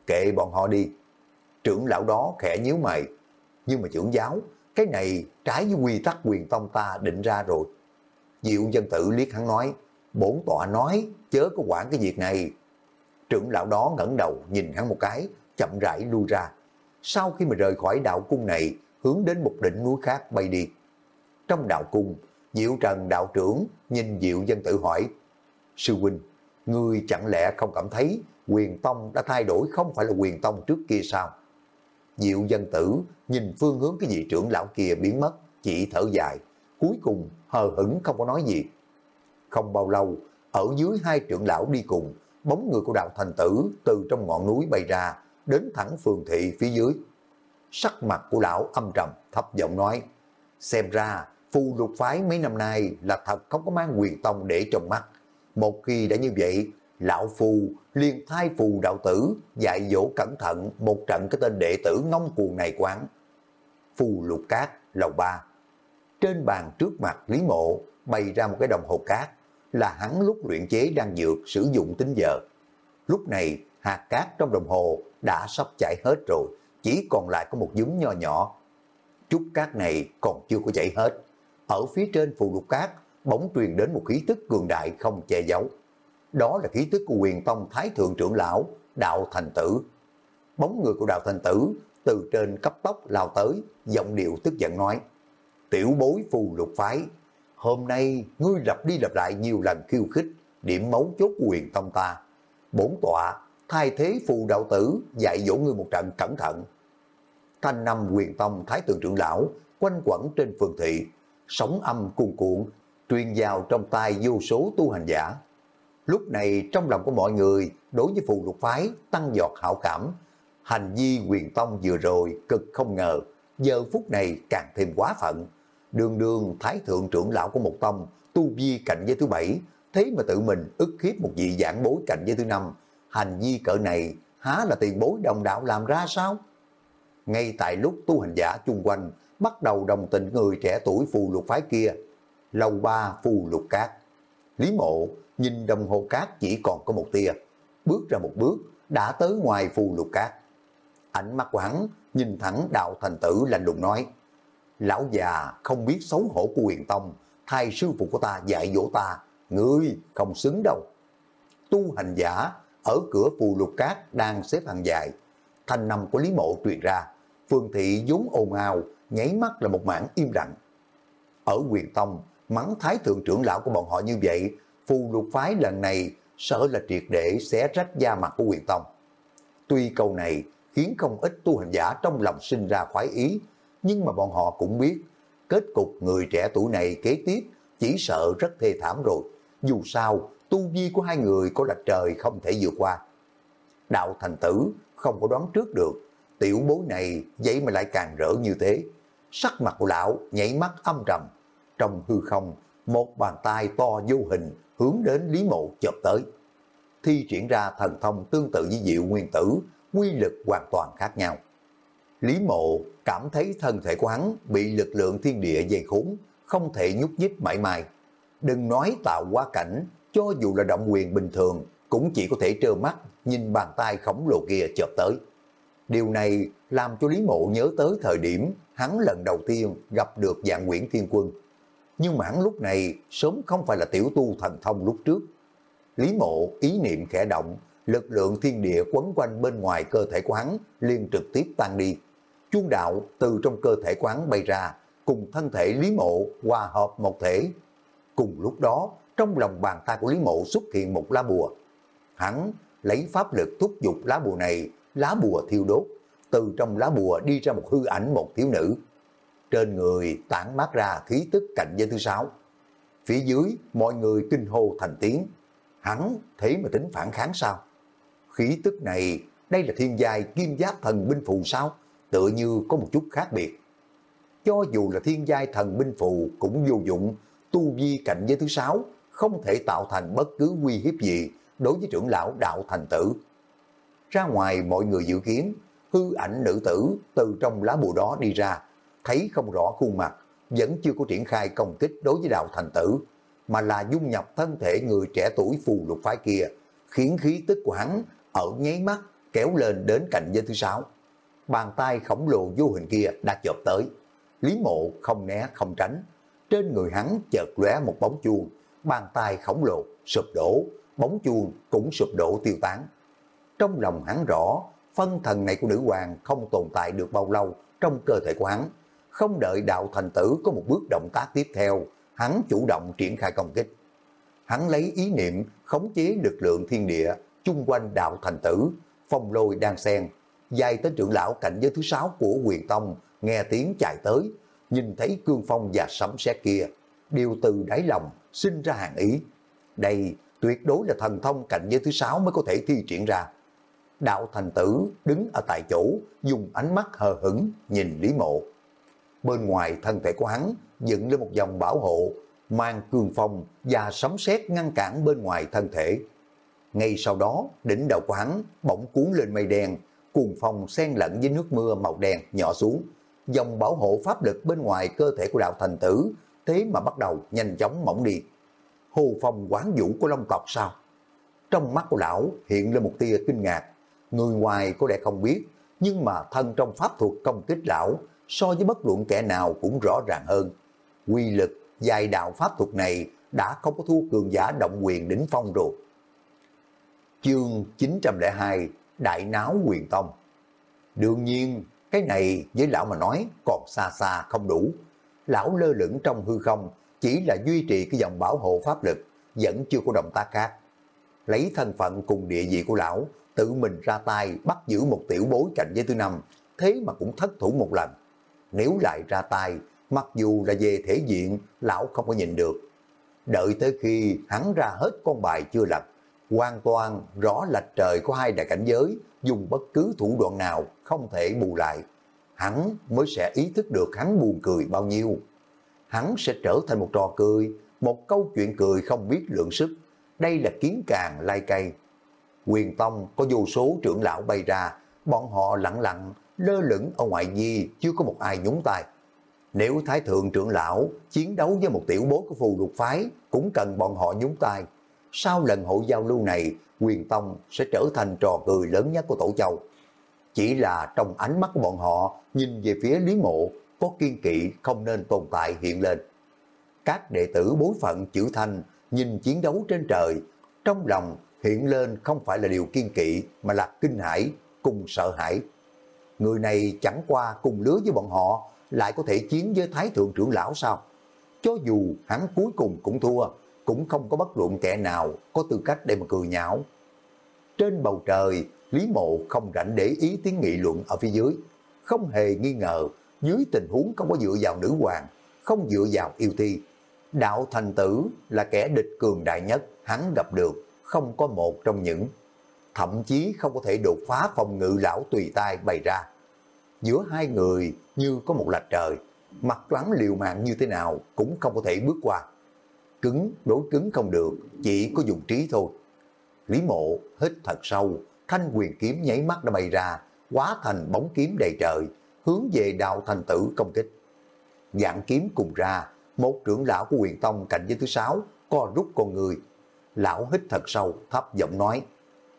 A: kệ bọn họ đi. Trưởng lão đó khẽ nhíu mày, nhưng mà trưởng giáo, cái này trái với quy tắc quyền tông ta định ra rồi. Diệu dân tử liếc hắn nói, bổn tọa nói, chớ có quản cái việc này. Trưởng lão đó ngẩng đầu nhìn hắn một cái, chậm rãi lui ra. Sau khi mà rời khỏi đạo cung này, hướng đến một đỉnh núi khác bay đi. Trong đạo cung, Diệu Trần đạo trưởng nhìn Diệu dân tử hỏi, Sư huynh, ngươi chẳng lẽ không cảm thấy quyền tông đã thay đổi không phải là quyền tông trước kia sao? Diệu dân tử nhìn phương hướng cái vị trưởng lão kia biến mất, chỉ thở dài, cuối cùng hờ hững không có nói gì. Không bao lâu, ở dưới hai trưởng lão đi cùng, bóng người của đạo thành tử từ trong ngọn núi bay ra, đến thẳng phường thị phía dưới. Sắc mặt của lão âm trầm, thấp giọng nói, xem ra phù lục phái mấy năm nay là thật không có mang quyền tông để trong mắt. Một khi đã như vậy, lão phù liền thai phù đạo tử dạy dỗ cẩn thận một trận cái tên đệ tử ngông cuồng này quán. Phù lục cát, lầu ba. Trên bàn trước mặt Lý Mộ bày ra một cái đồng hồ cát, là hắn lúc luyện chế đang dược sử dụng tính giờ. Lúc này, hạt cát trong đồng hồ đã sắp chảy hết rồi, chỉ còn lại có một dúng nho nhỏ. Chút cát này còn chưa có chảy hết. Ở phía trên phù lục cát, bỗng truyền đến một khí tức cường đại không che giấu. Đó là khí tức của quyền tông thái thượng trưởng lão, đạo thành tử. Bóng người của đạo thành tử từ trên cấp tốc lao tới, giọng điệu tức giận nói, tiểu bối phù lục phái, hôm nay ngươi lặp đi lặp lại nhiều lần khiêu khích, điểm mấu chốt quyền tông ta. Bốn tọa, thay thế phù đạo tử, dạy dỗ ngươi một trận cẩn thận. Thanh năm quyền tông thái tượng trưởng lão, quanh quẩn trên phường thị, sóng âm cuồn cuộn, truyền vào trong tai vô số tu hành giả. Lúc này trong lòng của mọi người đối với phù lục phái tăng giọt hảo cảm, hành vi quyền tông vừa rồi cực không ngờ, giờ phút này càng thêm quá phận. Đường đường thái thượng trưởng lão của một tông, tu vi cạnh giới thứ bảy, thế mà tự mình ức khiếp một vị giảng bối cạnh giới thứ năm, hành vi cỡ này há là tiền bối đồng đạo làm ra sao? Ngay tại lúc tu hành giả chung quanh bắt đầu đồng tình người trẻ tuổi phù lục phái kia, lầu ba phù lục cát. Lý mộ nhìn đồng hồ cát chỉ còn có một tia, bước ra một bước, đã tới ngoài phù lục cát. Ánh mắt của hắn nhìn thẳng đạo thành tử lạnh lùng nói, Lão già không biết xấu hổ của quyền tông, thay sư phụ của ta dạy dỗ ta, ngươi không xứng đâu. Tu hành giả ở cửa phù lục cát đang xếp hàng dài, thanh năm của Lý Mộ truyền ra, phương thị vốn ồn ào, nháy mắt là một mảng im lặng. Ở quyền tông, mắng thái thượng trưởng lão của bọn họ như vậy, phù lục phái lần này sợ là triệt để xé rách da mặt của quyền tông. Tuy câu này khiến không ít tu hành giả trong lòng sinh ra khoái ý, nhưng mà bọn họ cũng biết, kết cục người trẻ tuổi này kế tiếp chỉ sợ rất thê thảm rồi. Dù sao, tu vi của hai người có lạch trời không thể vượt qua. Đạo thành tử không có đoán trước được, tiểu bối này vậy mà lại càng rỡ như thế. Sắc mặt của lão nhảy mắt âm trầm, trong hư không, một bàn tay to vô hình hướng đến Lý Mộ chộp tới. Thi triển ra thần thông tương tự với diệu nguyên tử, quy lực hoàn toàn khác nhau. Lý Mộ cảm thấy thân thể của hắn bị lực lượng thiên địa dày khốn, không thể nhúc nhích mãi mãi Đừng nói tạo quá cảnh, cho dù là động quyền bình thường, cũng chỉ có thể trơ mắt nhìn bàn tay khổng lồ kia chợp tới. Điều này làm cho Lý Mộ nhớ tới thời điểm hắn lần đầu tiên gặp được dạng Nguyễn Thiên Quân. Nhưng mà hắn lúc này sớm không phải là tiểu tu thần thông lúc trước. Lý Mộ ý niệm khẽ động, lực lượng thiên địa quấn quanh bên ngoài cơ thể của hắn liền trực tiếp tan đi. Chuông đạo từ trong cơ thể của hắn bay ra, cùng thân thể Lý Mộ hòa hợp một thể. Cùng lúc đó, trong lòng bàn tay của Lý Mộ xuất hiện một lá bùa. Hắn lấy pháp lực thúc giục lá bùa này, lá bùa thiêu đốt. Từ trong lá bùa đi ra một hư ảnh một thiếu nữ. Trên người tản mát ra khí tức cạnh giới thứ sáu. Phía dưới, mọi người kinh hô thành tiếng. hắn thế mà tính phản kháng sao? Khí tức này, đây là thiên giai kim giáp thần binh phù sao? Tựa như có một chút khác biệt. Cho dù là thiên giai thần binh phù cũng vô dụng, tu vi cạnh giới thứ sáu, không thể tạo thành bất cứ uy hiếp gì đối với trưởng lão đạo thành tử. Ra ngoài mọi người dự kiến, hư ảnh nữ tử từ trong lá bùa đó đi ra, thấy không rõ khuôn mặt, vẫn chưa có triển khai công kích đối với đạo thành tử, mà là dung nhập thân thể người trẻ tuổi phù lục phái kia, khiến khí tức của hắn ở nháy mắt kéo lên đến cạnh giới thứ sáu. Bàn tay khổng lồ vô hình kia đã chộp tới. Lý mộ không né không tránh. Trên người hắn chợt lóe một bóng chuông, bàn tay khổng lồ sụp đổ, bóng chuông cũng sụp đổ tiêu tán. Trong lòng hắn rõ, phân thần này của nữ hoàng không tồn tại được bao lâu trong cơ thể của hắn. Không đợi đạo thành tử có một bước động tác tiếp theo, hắn chủ động triển khai công kích. Hắn lấy ý niệm khống chế lực lượng thiên địa chung quanh đạo thành tử, phong lôi đang xen. Dài tới trưởng lão cảnh giới thứ sáu của quyền tông, nghe tiếng chạy tới, nhìn thấy cương phong và sấm sét kia, đều từ đáy lòng sinh ra hàng ý. Đây tuyệt đối là thần thông cảnh giới thứ sáu mới có thể thi triển ra. Đạo thành tử đứng ở tại chỗ, dùng ánh mắt hờ hững nhìn Lý Mộ. Bên ngoài thân thể của hắn dựng lên một dòng bảo hộ, mang cường phong và sấm sét ngăn cản bên ngoài thân thể. Ngay sau đó, đỉnh đầu của hắn bỗng cuốn lên mây đen, cuồng phong xen lẫn với nước mưa màu đen nhỏ xuống. Dòng bảo hộ pháp lực bên ngoài cơ thể của đạo thành tử thế mà bắt đầu nhanh chóng mỏng đi. Hồ phong quán vũ của Long tộc sao? Trong mắt của lão hiện lên một tia kinh ngạc. Người ngoài có lẽ không biết, nhưng mà thân trong pháp thuật công kích lão so với bất luận kẻ nào cũng rõ ràng hơn. Quy lực, dài đạo pháp thuật này đã không có thua cường giả động quyền đỉnh phong rồi. Chương 902 Đại náo quyền tông Đương nhiên, cái này với lão mà nói còn xa xa không đủ. Lão lơ lửng trong hư không, chỉ là duy trì cái dòng bảo hộ pháp lực, vẫn chưa có động tác khác. Lấy thân phận cùng địa vị của lão, tự mình ra tay bắt giữ một tiểu bối cạnh với thứ năm, thế mà cũng thất thủ một lần. Nếu lại ra tay, mặc dù là về thể diện, lão không có nhìn được. Đợi tới khi hắn ra hết con bài chưa lập, hoàn toàn rõ lệch trời có hai đại cảnh giới, dùng bất cứ thủ đoạn nào không thể bù lại. Hắn mới sẽ ý thức được hắn buồn cười bao nhiêu. Hắn sẽ trở thành một trò cười, một câu chuyện cười không biết lượng sức. Đây là kiến càng lai cây. Quyền Tông có vô số trưởng lão bay ra, bọn họ lặng lặng, lơ lửng ở ngoại vi, chưa có một ai nhúng tay. Nếu Thái Thượng trưởng lão chiến đấu với một tiểu bố của phù lục phái, cũng cần bọn họ nhúng tay. Sau lần hội giao lưu này, quyền tông sẽ trở thành trò cười lớn nhất của Tổ Châu. Chỉ là trong ánh mắt của bọn họ, nhìn về phía Lý Mộ, có kiên kỵ không nên tồn tại hiện lên. Các đệ tử bối phận chữ thanh, nhìn chiến đấu trên trời, trong lòng hiện lên không phải là điều kiên kỵ mà là kinh hãi cùng sợ hãi. Người này chẳng qua cùng lứa với bọn họ lại có thể chiến với Thái Thượng trưởng lão sao? Cho dù hắn cuối cùng cũng thua, cũng không có bất luận kẻ nào có tư cách để mà cười nhạo. Trên bầu trời, Lý Mộ không rảnh để ý tiếng nghị luận ở phía dưới. Không hề nghi ngờ, dưới tình huống không có dựa vào nữ hoàng, không dựa vào yêu thi. Đạo thành tử là kẻ địch cường đại nhất hắn gặp được, không có một trong những. Thậm chí không có thể đột phá phòng ngự lão tùy tay bày ra. Giữa hai người như có một lạch trời, mặt toán liều mạng như thế nào cũng không có thể bước qua. Cứng đối cứng không được, chỉ có dùng trí thôi. Lý mộ hít thật sâu, thanh quyền kiếm nháy mắt đã bay ra, hóa thành bóng kiếm đầy trời, hướng về đạo thành tử công kích. Dạng kiếm cùng ra, một trưởng lão của quyền tông cạnh với thứ sáu, co rút con người. Lão hít thật sâu, thấp giọng nói,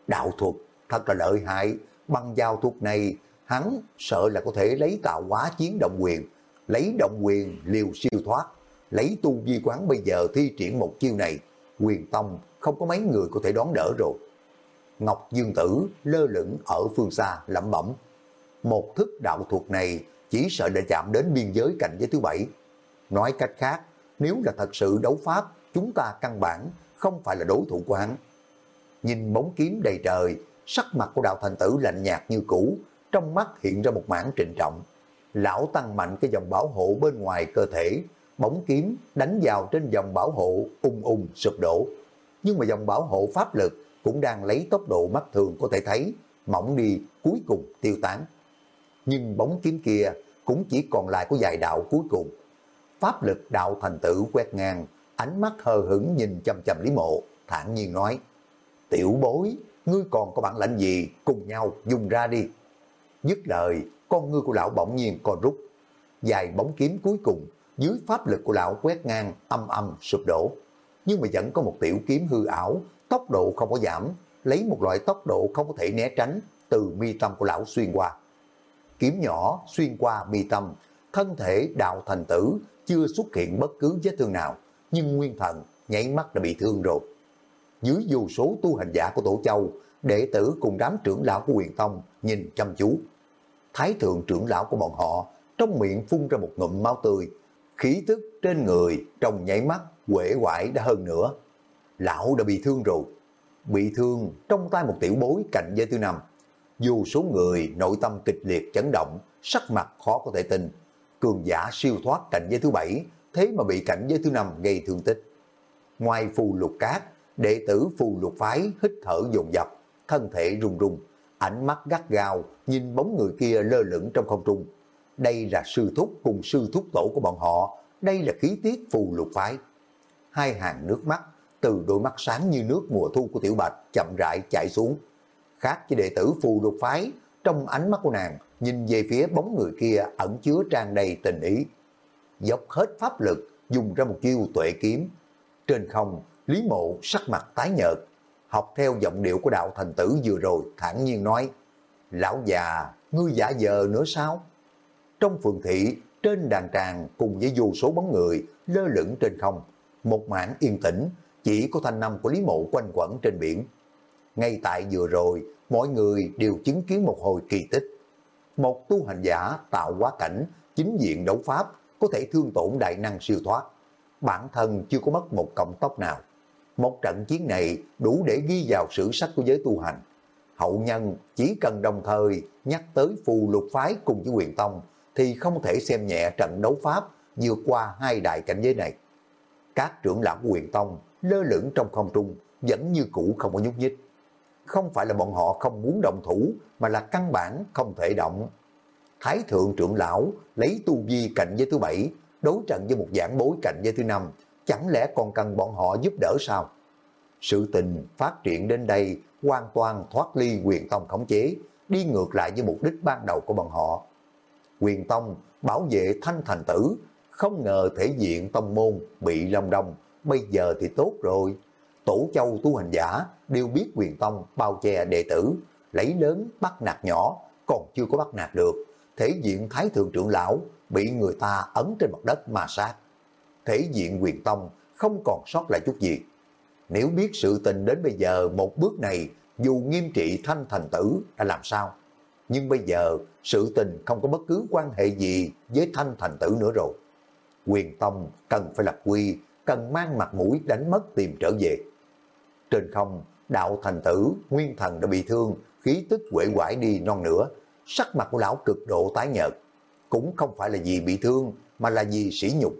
A: đạo thuật thật là lợi hại, băng giao thuật này hắn sợ là có thể lấy tạo hóa chiến động quyền, lấy động quyền liều siêu thoát, lấy tu vi quán bây giờ thi triển một chiêu này, quyền tông không có mấy người có thể đón đỡ rồi. Ngọc Dương Tử lơ lửng ở phương xa lẩm bẩm. Một thức đạo thuật này chỉ sợ để chạm đến biên giới cạnh giới thứ bảy. Nói cách khác, nếu là thật sự đấu pháp, chúng ta căn bản không phải là đối thủ của hắn. Nhìn bóng kiếm đầy trời, sắc mặt của đạo thành tử lạnh nhạt như cũ, trong mắt hiện ra một mảng trịnh trọng. Lão tăng mạnh cái dòng bảo hộ bên ngoài cơ thể, bóng kiếm đánh vào trên dòng bảo hộ ung ung sụp đổ. nhưng mà dòng bảo hộ pháp lực cũng đang lấy tốc độ mắt thường có thể thấy, mỏng đi cuối cùng tiêu tán. Nhưng bóng kiếm kia cũng chỉ còn lại có vài đạo cuối cùng. Pháp lực đạo thành tử quét ngang, ánh mắt hờ hững nhìn chầm chầm Lý Mộ, thản nhiên nói, tiểu bối, ngươi còn có bản lệnh gì, cùng nhau dùng ra đi. Dứt lời, con ngươi của lão bỗng nhiên co rút. Dài bóng kiếm cuối cùng, dưới pháp lực của lão quét ngang, âm âm sụp đổ. Nhưng mà vẫn có một tiểu kiếm hư ảo, tốc độ không có giảm, lấy một loại tốc độ không có thể né tránh từ mi tâm của lão xuyên qua. Kiếm nhỏ xuyên qua mi tâm, thân thể đạo thành tử chưa xuất hiện bất cứ vết thương nào, nhưng nguyên thần nháy mắt đã bị thương rồi. Dưới vô số tu hành giả của Tổ Châu, đệ tử cùng đám trưởng lão của quyền tông nhìn chăm chú. Thái thượng trưởng lão của bọn họ trong miệng phun ra một ngụm máu tươi, khí tức trên người trong nháy mắt quể quải đã hơn nữa. Lão đã bị thương rồi, bị thương trong tay một tiểu bối cạnh dây tư nằm. Dù số người nội tâm kịch liệt chấn động, sắc mặt khó có thể tin. Cường giả siêu thoát cạnh dây thứ bảy, thế mà bị cạnh dây thứ năm gây thương tích. Ngoài phù lục cát, đệ tử phù lục phái hít thở dồn dập, thân thể run run, ánh mắt gắt gao nhìn bóng người kia lơ lửng trong không trung. Đây là sư thúc cùng sư thúc tổ của bọn họ, đây là khí tiết phù lục phái. Hai hàng nước mắt từ đôi mắt sáng như nước mùa thu của Tiểu Bạch chậm rãi chảy xuống. Khác với đệ tử phù lục phái, trong ánh mắt của nàng nhìn về phía bóng người kia ẩn chứa trang đầy tình ý. Dốc hết pháp lực, dùng ra một chiêu tuệ kiếm. Trên không, Lý Mộ sắc mặt tái nhợt, học theo giọng điệu của đạo thành tử vừa rồi thản nhiên nói, Lão già, ngươi giả giờ nữa sao? Trong phường thị, trên đàn tràng cùng với vô số bóng người lơ lửng trên không, một mảng yên tĩnh, chỉ có thanh năm của Lý Mộ quanh quẩn trên biển. Ngay tại vừa rồi, mọi người đều chứng kiến một hồi kỳ tích. Một tu hành giả tạo quá cảnh, chính diện đấu pháp, có thể thương tổn đại năng siêu thoát. Bản thân chưa có mất một cọng tóc nào. Một trận chiến này đủ để ghi vào sử sách của giới tu hành. Hậu nhân chỉ cần đồng thời nhắc tới phù lục phái cùng với quyền tông thì không thể xem nhẹ trận đấu pháp vượt qua hai đại cảnh giới này. Các trưởng lão của quyền tông lơ lửng trong không trung, vẫn như cũ không có nhúc nhích. Không phải là bọn họ không muốn động thủ, mà là căn bản không thể động. Thái thượng trưởng lão lấy tu vi cạnh giới thứ bảy, đối trận với một giảng bối cạnh giới thứ năm chẳng lẽ còn cần bọn họ giúp đỡ sao? Sự tình phát triển đến đây hoàn toàn thoát ly quyền tông khống chế, đi ngược lại với mục đích ban đầu của bọn họ. Quyền tông bảo vệ thanh thành tử, không ngờ thể diện tông môn bị long đông, bây giờ thì tốt rồi. Tổ châu tu hành giả đều biết quyền tông bao che đệ tử, lấy lớn bắt nạt nhỏ, còn chưa có bắt nạt được. Thể diện thái thượng trưởng lão bị người ta ấn trên mặt đất mà sát thể diện quyền tông không còn sót lại chút gì. Nếu biết sự tình đến bây giờ một bước này, dù nghiêm trị thanh thành tử đã làm sao? Nhưng bây giờ sự tình không có bất cứ quan hệ gì với thanh thành tử nữa rồi. Quyền tông cần phải lập quy, cần mang mặt mũi đánh mất tìm trở về. Trên không, đạo thành tử, nguyên thần đã bị thương, khí tức quể quải đi non nữa, sắc mặt của lão cực độ tái nhợt. Cũng không phải là vì bị thương, mà là vì sỉ nhục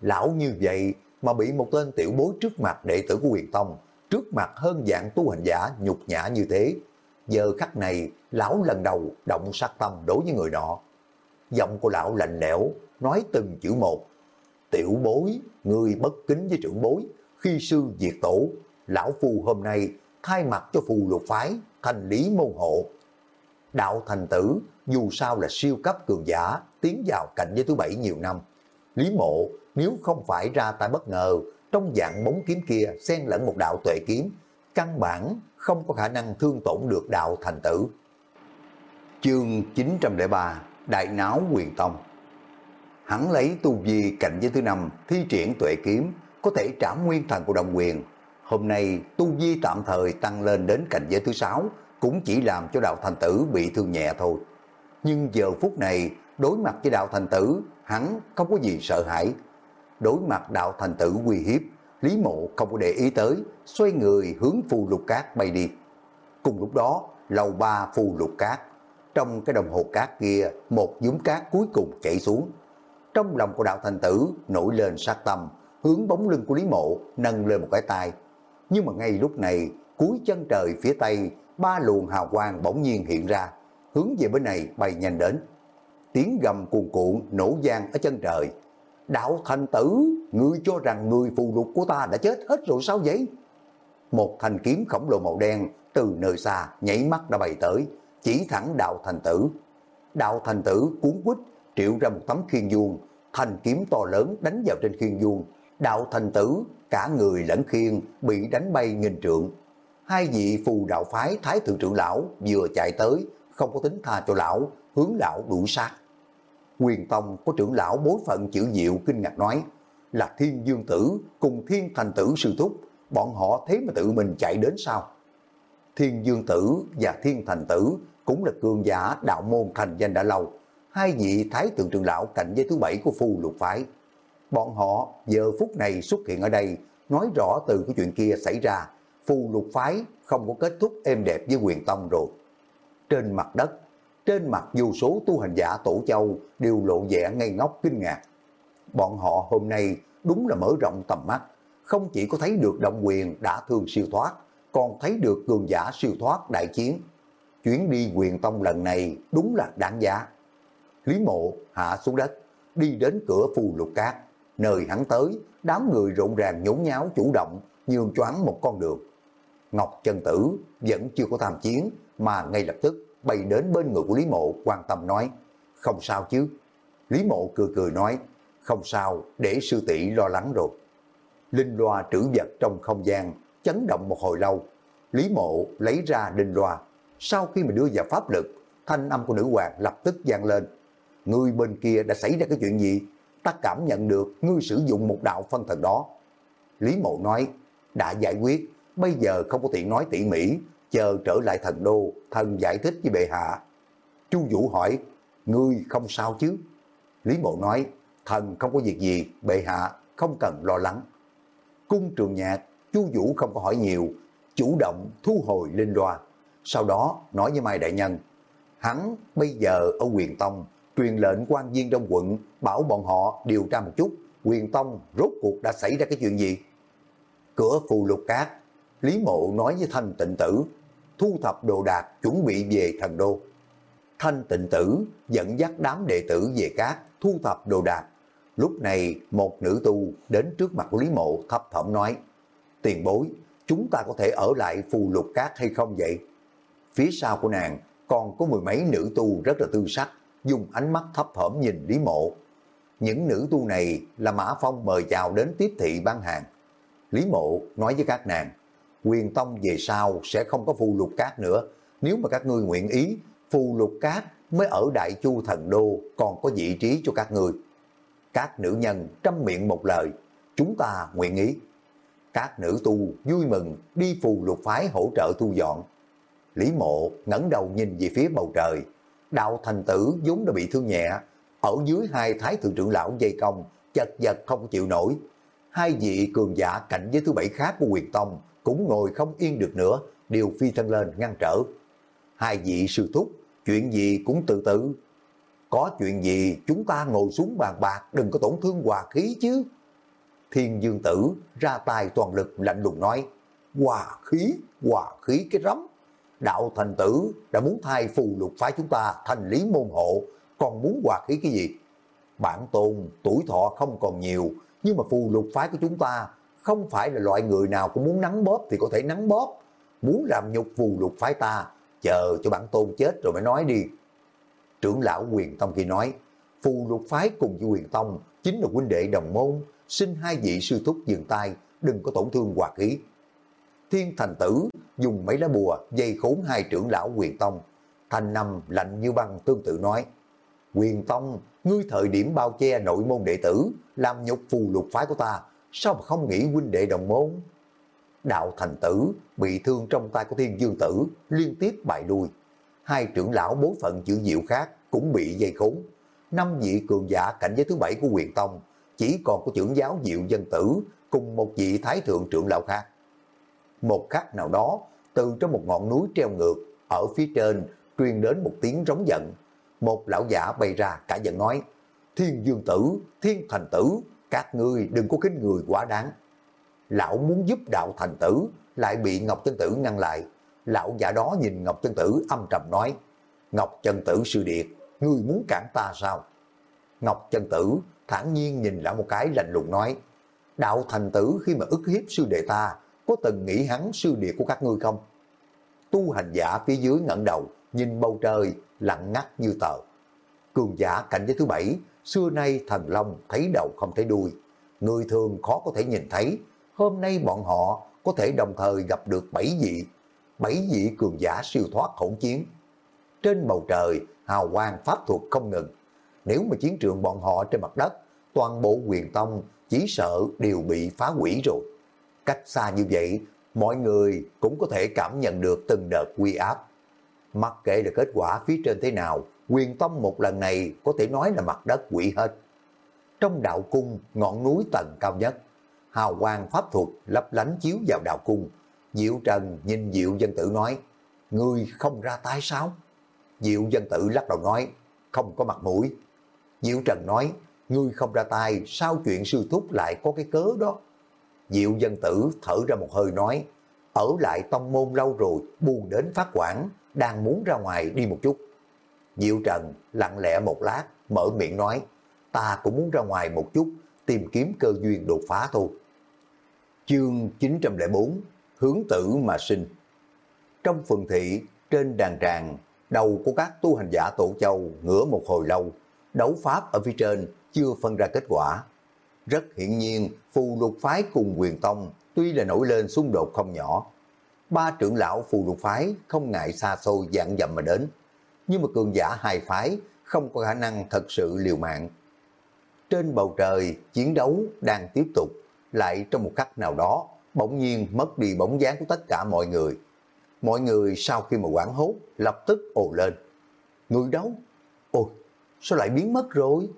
A: Lão như vậy mà bị một tên tiểu bối trước mặt đệ tử của quyền tông, trước mặt hơn dạng tu hành giả nhục nhã như thế. Giờ khắc này, lão lần đầu động sát tâm đối với người nọ. Giọng của lão lạnh lẽo, nói từng chữ một. Tiểu bối, người bất kính với trưởng bối, khi sư diệt tổ, lão phù hôm nay thay mặt cho phù lục phái, thành lý môn hộ. Đạo thành tử, dù sao là siêu cấp cường giả, tiến vào cảnh giới thứ bảy nhiều năm. Lý mộ nếu không phải ra tay bất ngờ, trong dạng bóng kiếm kia xen lẫn một đạo tuệ kiếm, căn bản không có khả năng thương tổn được đạo thành tử. Chương 903 Đại náo quyền tông Hắn lấy tu vi cạnh giới thứ năm thi triển tuệ kiếm, có thể trả nguyên thần của đồng quyền. Hôm nay tu vi tạm thời tăng lên đến cạnh giới thứ sáu, cũng chỉ làm cho đạo thành tử bị thương nhẹ thôi. Nhưng giờ phút này, đối mặt với đạo thành tử, hắn không có gì sợ hãi, đối mặt đạo thành tử uy hiếp, Lý Mộ không có để ý tới, xoay người hướng phù lục cát bay đi. Cùng lúc đó, lầu ba phù lục cát, trong cái đồng hồ cát kia, một dũng cát cuối cùng chảy xuống. Trong lòng của đạo thành tử nổi lên sát tâm, hướng bóng lưng của Lý Mộ nâng lên một cái tay. Nhưng mà ngay lúc này, cuối chân trời phía tây, ba luồng hào quang bỗng nhiên hiện ra, hướng về bên này bay nhanh đến. Tiếng gầm cuồn cuộn nổ vang ở chân trời. Đạo thành tử, ngươi cho rằng người phù lục của ta đã chết hết rồi sao vậy? Một thanh kiếm khổng lồ màu đen từ nơi xa nhảy mắt đã bay tới, chỉ thẳng đạo thành tử. Đạo thành tử cuốn quýt triệu ra một tấm khiên vuông, thanh kiếm to lớn đánh vào trên khiên vuông. Đạo thành tử, cả người lẫn khiên bị đánh bay nghìn trượng. Hai vị phù đạo phái thái thượng trưởng lão vừa chạy tới, không có tính tha cho lão, hướng lão đuổi sát. Quyền Tông có trưởng lão bối phận chữ diệu kinh ngạc nói, là thiên dương tử cùng thiên thành tử sư thúc, bọn họ thế mà tự mình chạy đến sao? Thiên dương tử và thiên thành tử cũng là cường giả đạo môn thành danh đã lâu, hai vị thái thượng trưởng lão cạnh với thứ bảy của Phu lục phái. Bọn họ giờ phút này xuất hiện ở đây, nói rõ từ cái chuyện kia xảy ra, phù lục phái không có kết thúc êm đẹp với quyền tông rồi. Trên mặt đất, trên mặt vô số tu hành giả tổ châu đều lộ vẻ ngây ngốc kinh ngạc. Bọn họ hôm nay đúng là mở rộng tầm mắt, không chỉ có thấy được động quyền đã thương siêu thoát, còn thấy được cường giả siêu thoát đại chiến. Chuyến đi quyền tông lần này đúng là đáng giá. Lý mộ hạ xuống đất, đi đến cửa phù lục cát, nơi hắn tới, đám người rộn ràng nhốn nháo chủ động, nhường choáng một con đường. Ngọc Trần Tử vẫn chưa có tham chiến, mà ngay lập tức bay đến bên người của Lý Mộ quan tâm nói, không sao chứ. Lý Mộ cười cười nói, không sao, để sư tỷ lo lắng rồi. Linh loa trữ vật trong không gian, chấn động một hồi lâu. Lý Mộ lấy ra linh loa, sau khi mà đưa vào pháp lực, thanh âm của nữ hoàng lập tức vang lên. Người bên kia đã xảy ra cái chuyện gì? Ta cảm nhận được ngươi sử dụng một đạo phân thần đó. Lý Mộ nói, đã giải quyết, bây giờ không có tiện nói tỉ mỉ, chờ trở lại thần đô, thần giải thích với bệ hạ. Chu Vũ hỏi, ngươi không sao chứ? Lý Mộ nói, thần không có việc gì, bệ hạ không cần lo lắng. Cung trường nhạc, Chu Vũ không có hỏi nhiều, chủ động thu hồi linh loa. Sau đó nói với Mai Đại Nhân, hắn bây giờ ở quyền tông, truyền lệnh quan viên trong quận, bảo bọn họ điều tra một chút, quyền tông rốt cuộc đã xảy ra cái chuyện gì? Cửa phù lục cát, Lý Mộ nói với Thanh Tịnh Tử, thu thập đồ đạc chuẩn bị về thần đô. Thanh Tịnh Tử dẫn dắt đám đệ tử về cát, thu thập đồ đạc. Lúc này một nữ tu đến trước mặt Lý Mộ thấp thỏm nói, tiền bối, chúng ta có thể ở lại phù lục cát hay không vậy? Phía sau của nàng còn có mười mấy nữ tu rất là tư sắc, dùng ánh mắt thấp thỏm nhìn Lý Mộ. Những nữ tu này là Mã Phong mời chào đến tiếp thị ban hàng. Lý Mộ nói với các nàng, quyền tông về sau sẽ không có phù lục cát nữa. Nếu mà các ngươi nguyện ý, phù lục cát mới ở Đại Chu Thần Đô còn có vị trí cho các ngươi. Các nữ nhân trăm miệng một lời, chúng ta nguyện ý. Các nữ tu vui mừng đi phù lục phái hỗ trợ thu dọn. Lý mộ ngẩng đầu nhìn về phía bầu trời. Đạo thành tử vốn đã bị thương nhẹ. Ở dưới hai thái thượng trưởng lão dây công, chật vật không chịu nổi. Hai vị cường giả cạnh với thứ bảy khác của quyền tông cũng ngồi không yên được nữa, đều phi thân lên ngăn trở. Hai vị sư thúc, chuyện gì cũng tự tử. Có chuyện gì chúng ta ngồi xuống bàn bạc đừng có tổn thương hòa khí chứ. Thiên dương tử ra tay toàn lực lạnh lùng nói, hòa khí, hòa khí cái rắm. Đạo thành tử đã muốn thay phù lục phái chúng ta thành lý môn hộ, còn muốn hòa khí cái gì? Bản tôn tuổi thọ không còn nhiều, nhưng mà phù lục phái của chúng ta không phải là loại người nào cũng muốn nắng bóp thì có thể nắng bóp. Muốn làm nhục phù lục phái ta, chờ cho bản tôn chết rồi mới nói đi. Trưởng lão quyền tông kia nói, phù lục phái cùng với quyền tông chính là huynh đệ đồng môn, xin hai vị sư thúc dừng tay, đừng có tổn thương hòa khí. Thiên thành tử dùng mấy lá bùa dây khốn hai trưởng lão quyền tông. Thành nằm lạnh như băng tương tự nói, quyền tông, ngươi thời điểm bao che nội môn đệ tử, làm nhục phù lục phái của ta, sao mà không nghĩ huynh đệ đồng môn? Đạo thành tử bị thương trong tay của thiên dương tử, liên tiếp bại lui Hai trưởng lão bối phận chữ diệu khác cũng bị dây khốn. Năm vị cường giả cảnh giới thứ bảy của quyền tông, chỉ còn có trưởng giáo diệu dân tử cùng một vị thái thượng trưởng lão khác. Một khắc nào đó, từ trong một ngọn núi treo ngược, ở phía trên truyền đến một tiếng rống giận. Một lão giả bay ra cả giận nói, Thiên dương tử, thiên thành tử, các ngươi đừng có khinh người quá đáng. lão muốn giúp đạo thành tử, lại bị Ngọc Chân Tử ngăn lại. Lão giả đó nhìn Ngọc Chân Tử âm trầm nói, Ngọc Chân Tử sư điệt, ngươi muốn cản ta sao? Ngọc Chân Tử thản nhiên nhìn lão một cái lạnh lùng nói, đạo thành tử khi mà ức hiếp sư đệ ta, có từng nghĩ hắn sư địa của các ngươi không? Tu hành giả phía dưới ngẩng đầu, nhìn bầu trời, lặng ngắt như tờ. Cường giả cảnh giới thứ bảy, xưa nay thần long thấy đầu không thấy đuôi. Người thường khó có thể nhìn thấy, hôm nay bọn họ có thể đồng thời gặp được bảy vị, bảy vị cường giả siêu thoát hỗn chiến. Trên bầu trời, hào quang pháp thuật không ngừng. Nếu mà chiến trường bọn họ trên mặt đất, toàn bộ quyền tông chỉ sợ đều bị phá hủy rồi. Cách xa như vậy, mọi người cũng có thể cảm nhận được từng đợt quy áp. Mặc kệ là kết quả phía trên thế nào, quyền tông một lần này có thể nói là mặt đất quỷ hết. Trong đạo cung, ngọn núi tầng cao nhất, hào quang pháp thuật lấp lánh chiếu vào đạo cung. Diệu Trần nhìn Diệu Dân Tử nói, Ngươi không ra tay sao? Diệu Dân Tử lắc đầu nói, không có mặt mũi. Diệu Trần nói, ngươi không ra tay, sao chuyện sư thúc lại có cái cớ đó? Diệu dân tử thở ra một hơi nói, ở lại tông môn lâu rồi, buồn đến phát quản, đang muốn ra ngoài đi một chút. Diệu Trần lặng lẽ một lát, mở miệng nói, ta cũng muốn ra ngoài một chút, tìm kiếm cơ duyên đột phá thôi. Chương 904 Hướng tử mà sinh Trong phường thị, trên đàn tràng, đầu của các tu hành giả tổ châu ngửa một hồi lâu, đấu pháp ở phía trên chưa phân ra kết quả. Rất hiển nhiên, phù lục phái cùng quyền tông tuy là nổi lên xung đột không nhỏ. Ba trưởng lão phù lục phái không ngại xa xôi dạng dầm mà đến. Nhưng mà cường giả hai phái không có khả năng thật sự liều mạng. Trên bầu trời, chiến đấu đang tiếp tục, lại trong một khắc nào đó, bỗng nhiên mất đi bóng dáng của tất cả mọi người. Mọi người sau khi mà quảng hốt, lập tức ồ lên. Người đấu? Ôi, sao lại biến mất rồi?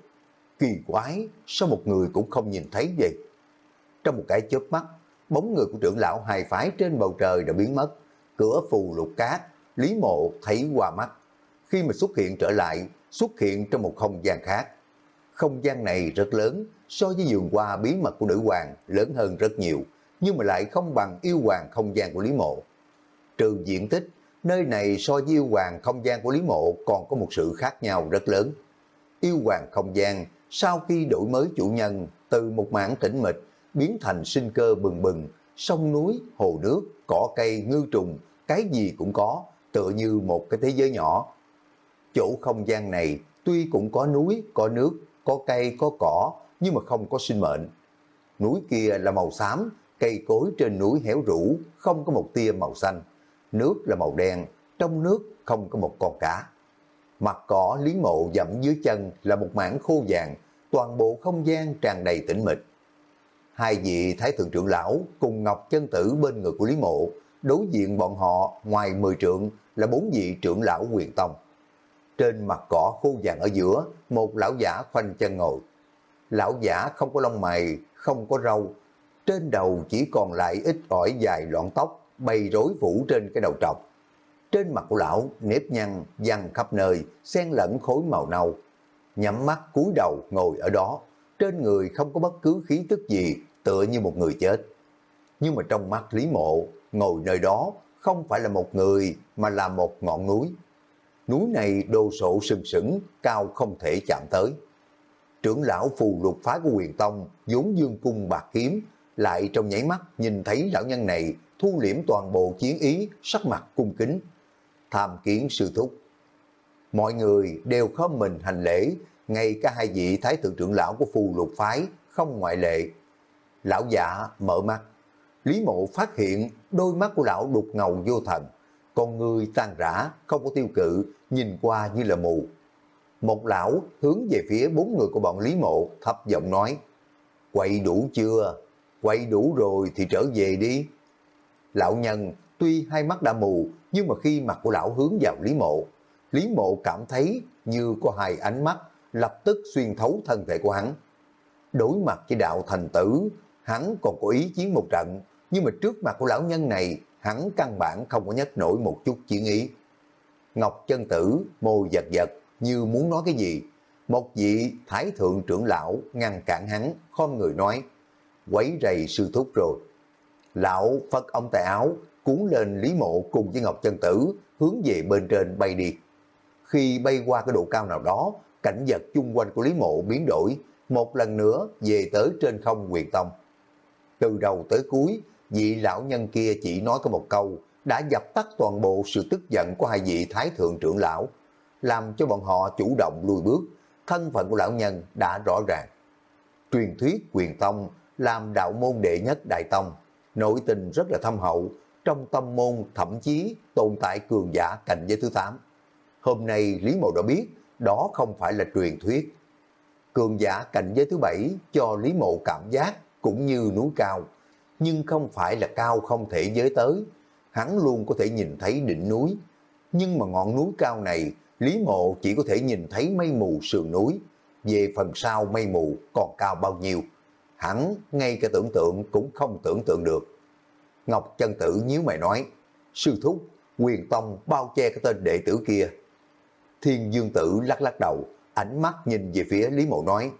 A: Kỳ quái, sao một người cũng không nhìn thấy vậy? Trong một cái chớp mắt, bóng người của trưởng lão hai phái trên bầu trời đã biến mất. Cửa phù lục cát, Lý Mộ thấy qua mắt. Khi mà xuất hiện trở lại, xuất hiện trong một không gian khác. Không gian này rất lớn, so với giường qua bí mật của nữ hoàng lớn hơn rất nhiều, nhưng mà lại không bằng yêu hoàng không gian của Lý Mộ. Trừ diện tích, nơi này so với yêu hoàng không gian của Lý Mộ còn có một sự khác nhau rất lớn. Yêu hoàng không gian sau khi đổi mới chủ nhân từ một mảng tĩnh mịch biến thành sinh cơ bừng bừng, sông núi, hồ nước, cỏ cây, ngư trùng, cái gì cũng có, tựa như một cái thế giới nhỏ. Chỗ không gian này tuy cũng có núi, có nước, có cây, có cỏ, nhưng mà không có sinh mệnh. Núi kia là màu xám, cây cối trên núi héo rũ, không có một tia màu xanh. Nước là màu đen, trong nước không có một con cá. Mặt cỏ lý mộ dẫm dưới chân là một mảng khô vàng, toàn bộ không gian tràn đầy tĩnh mịch. Hai vị Thái Thượng trưởng lão cùng Ngọc Chân Tử bên người của Lý Mộ, đối diện bọn họ ngoài 10 trượng là bốn vị trưởng lão quyền tông. Trên mặt cỏ khô vàng ở giữa, một lão giả khoanh chân ngồi. Lão giả không có lông mày, không có râu, trên đầu chỉ còn lại ít ỏi dài loạn tóc, bay rối vũ trên cái đầu trọc. Trên mặt của lão, nếp nhăn, văng khắp nơi, xen lẫn khối màu nâu. Nhắm mắt cúi đầu ngồi ở đó, trên người không có bất cứ khí tức gì, tựa như một người chết. Nhưng mà trong mắt Lý Mộ, ngồi nơi đó không phải là một người mà là một ngọn núi. Núi này đồ sộ sừng sững, cao không thể chạm tới. Trưởng lão phù lục phái của quyền tông, vốn dương cung bạc kiếm, lại trong nháy mắt nhìn thấy lão nhân này thu liễm toàn bộ chiến ý, sắc mặt cung kính, tham kiến sư thúc. Mọi người đều khom mình hành lễ, ngay cả hai vị thái thượng trưởng lão của phù lục phái không ngoại lệ. Lão giả mở mắt, Lý mộ phát hiện đôi mắt của lão đục ngầu vô thần, con người tan rã, không có tiêu cự, nhìn qua như là mù. Một lão hướng về phía bốn người của bọn Lý mộ thấp giọng nói, quậy đủ chưa? Quậy đủ rồi thì trở về đi. Lão nhân tuy hai mắt đã mù, nhưng mà khi mặt của lão hướng vào Lý Mộ, Lý Mộ cảm thấy như có hai ánh mắt lập tức xuyên thấu thân thể của hắn. Đối mặt với đạo thành tử, hắn còn có ý chiến một trận, nhưng mà trước mặt của lão nhân này, hắn căn bản không có nhắc nổi một chút chiến ý. Ngọc chân tử, môi giật giật, như muốn nói cái gì. Một vị thái thượng trưởng lão ngăn cản hắn, khom người nói, quấy rầy sư thúc rồi. Lão phất ông tay áo, cuốn lên Lý Mộ cùng với Ngọc Chân Tử, hướng về bên trên bay đi. Khi bay qua cái độ cao nào đó, cảnh vật chung quanh của Lý Mộ biến đổi, một lần nữa về tới trên không quyền tông. Từ đầu tới cuối, vị lão nhân kia chỉ nói có một câu, đã dập tắt toàn bộ sự tức giận của hai vị thái thượng trưởng lão, làm cho bọn họ chủ động lùi bước, thân phận của lão nhân đã rõ ràng. Truyền thuyết quyền tông làm đạo môn đệ nhất đại tông, nội tình rất là thâm hậu, trong tâm môn thậm chí tồn tại cường giả cạnh giới thứ 8. Hôm nay Lý Mộ đã biết, đó không phải là truyền thuyết. Cường giả cạnh giới thứ bảy cho Lý Mộ cảm giác cũng như núi cao, nhưng không phải là cao không thể giới tới. Hắn luôn có thể nhìn thấy đỉnh núi, nhưng mà ngọn núi cao này, Lý Mộ chỉ có thể nhìn thấy mây mù sườn núi. Về phần sau mây mù còn cao bao nhiêu, hắn ngay cả tưởng tượng cũng không tưởng tượng được. Ngọc chân tử nhíu mày nói, sư thúc, quyền tông bao che cái tên đệ tử kia. Thiên dương tử lắc lắc đầu, ánh mắt nhìn về phía Lý Mộ nói,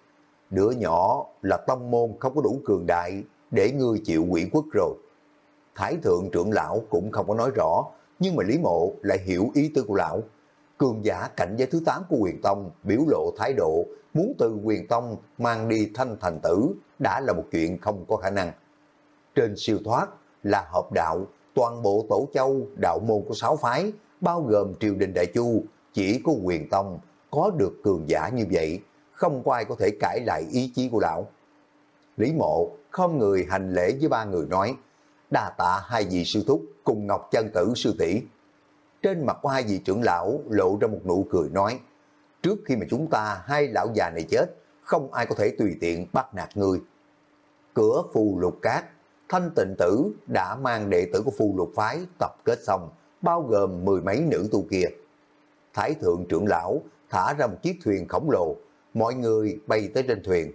A: đứa nhỏ là tông môn không có đủ cường đại để ngươi chịu quỷ quốc rồi. Thái thượng trưởng lão cũng không có nói rõ, nhưng mà Lý Mộ lại hiểu ý tư của lão. Cường giả cảnh giới thứ 8 của quyền tông biểu lộ thái độ muốn từ quyền tông mang đi thanh thành tử đã là một chuyện không có khả năng. Trên siêu thoát là hợp đạo, toàn bộ tổ châu đạo môn của sáu phái, bao gồm triều đình đại chu, chỉ có quyền tông có được cường giả như vậy, không có ai có thể cãi lại ý chí của lão. Lý mộ không người hành lễ với ba người nói, đa tạ hai vị sư thúc cùng Ngọc Chân Tử sư tỷ Trên mặt của hai vị trưởng lão lộ ra một nụ cười nói, trước khi mà chúng ta hai lão già này chết, không ai có thể tùy tiện bắt nạt người. Cửa phù lục cát, thanh tịnh tử đã mang đệ tử của phù lục phái tập kết xong, bao gồm mười mấy nữ tu kia. Thái thượng trưởng lão thả ra một chiếc thuyền khổng lồ, mọi người bay tới trên thuyền.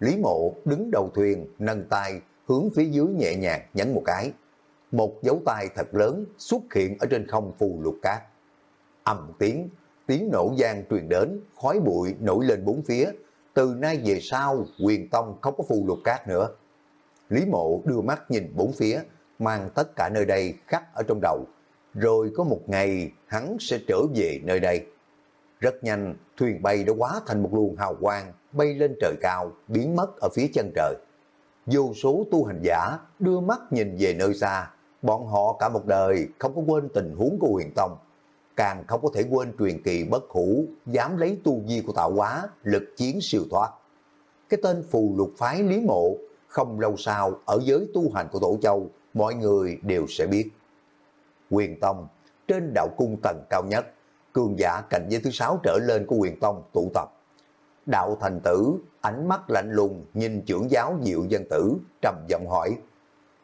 A: Lý mộ đứng đầu thuyền, nâng tay, hướng phía dưới nhẹ nhàng nhấn một cái. Một dấu tay thật lớn xuất hiện ở trên không phù lục cát. Âm một tiếng, tiếng nổ gian truyền đến, khói bụi nổi lên bốn phía. Từ nay về sau, quyền tông không có phù lục cát nữa. Lý mộ đưa mắt nhìn bốn phía, mang tất cả nơi đây khắc ở trong đầu. Rồi có một ngày hắn sẽ trở về nơi đây. Rất nhanh, thuyền bay đã quá thành một luồng hào quang, bay lên trời cao, biến mất ở phía chân trời. Vô số tu hành giả đưa mắt nhìn về nơi xa, bọn họ cả một đời không có quên tình huống của huyền tông, càng không có thể quên truyền kỳ bất hủ, dám lấy tu di của tạo hóa, lực chiến siêu thoát. Cái tên phù lục phái Lý Mộ, không lâu sau ở giới tu hành của Tổ Châu, mọi người đều sẽ biết. Quyền Tông, trên đạo cung tầng cao nhất, cường giả cạnh giới thứ sáu trở lên của quyền tông tụ tập. Đạo thành tử, ánh mắt lạnh lùng nhìn trưởng giáo diệu dân tử, trầm giọng hỏi.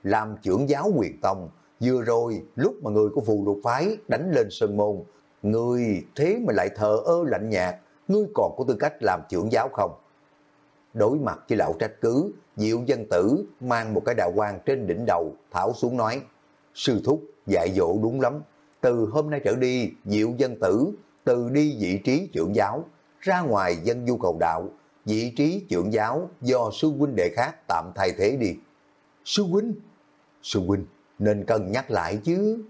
A: Làm trưởng giáo quyền tông, vừa rồi lúc mà người của phù lục phái đánh lên sơn môn, người thế mà lại thờ ơ lạnh nhạt, ngươi còn có tư cách làm trưởng giáo không? Đối mặt với lão trách cứ, diệu dân tử mang một cái đạo quan trên đỉnh đầu, thảo xuống nói, sư thúc dạy dỗ đúng lắm, từ hôm nay trở đi, diệu dân tử, từ đi vị trí trưởng giáo, ra ngoài dân du cầu đạo, vị trí trưởng giáo do sư huynh đệ khác tạm thay thế đi. Sư huynh, sư huynh, nên cân nhắc lại chứ.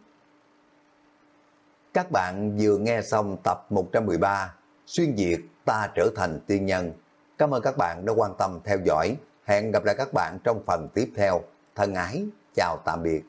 A: Các bạn vừa nghe xong tập 113, Xuyên Việt ta trở thành tiên nhân. Cảm ơn các bạn đã quan tâm theo dõi. Hẹn gặp lại các bạn trong phần tiếp theo. Thân ái, chào tạm biệt.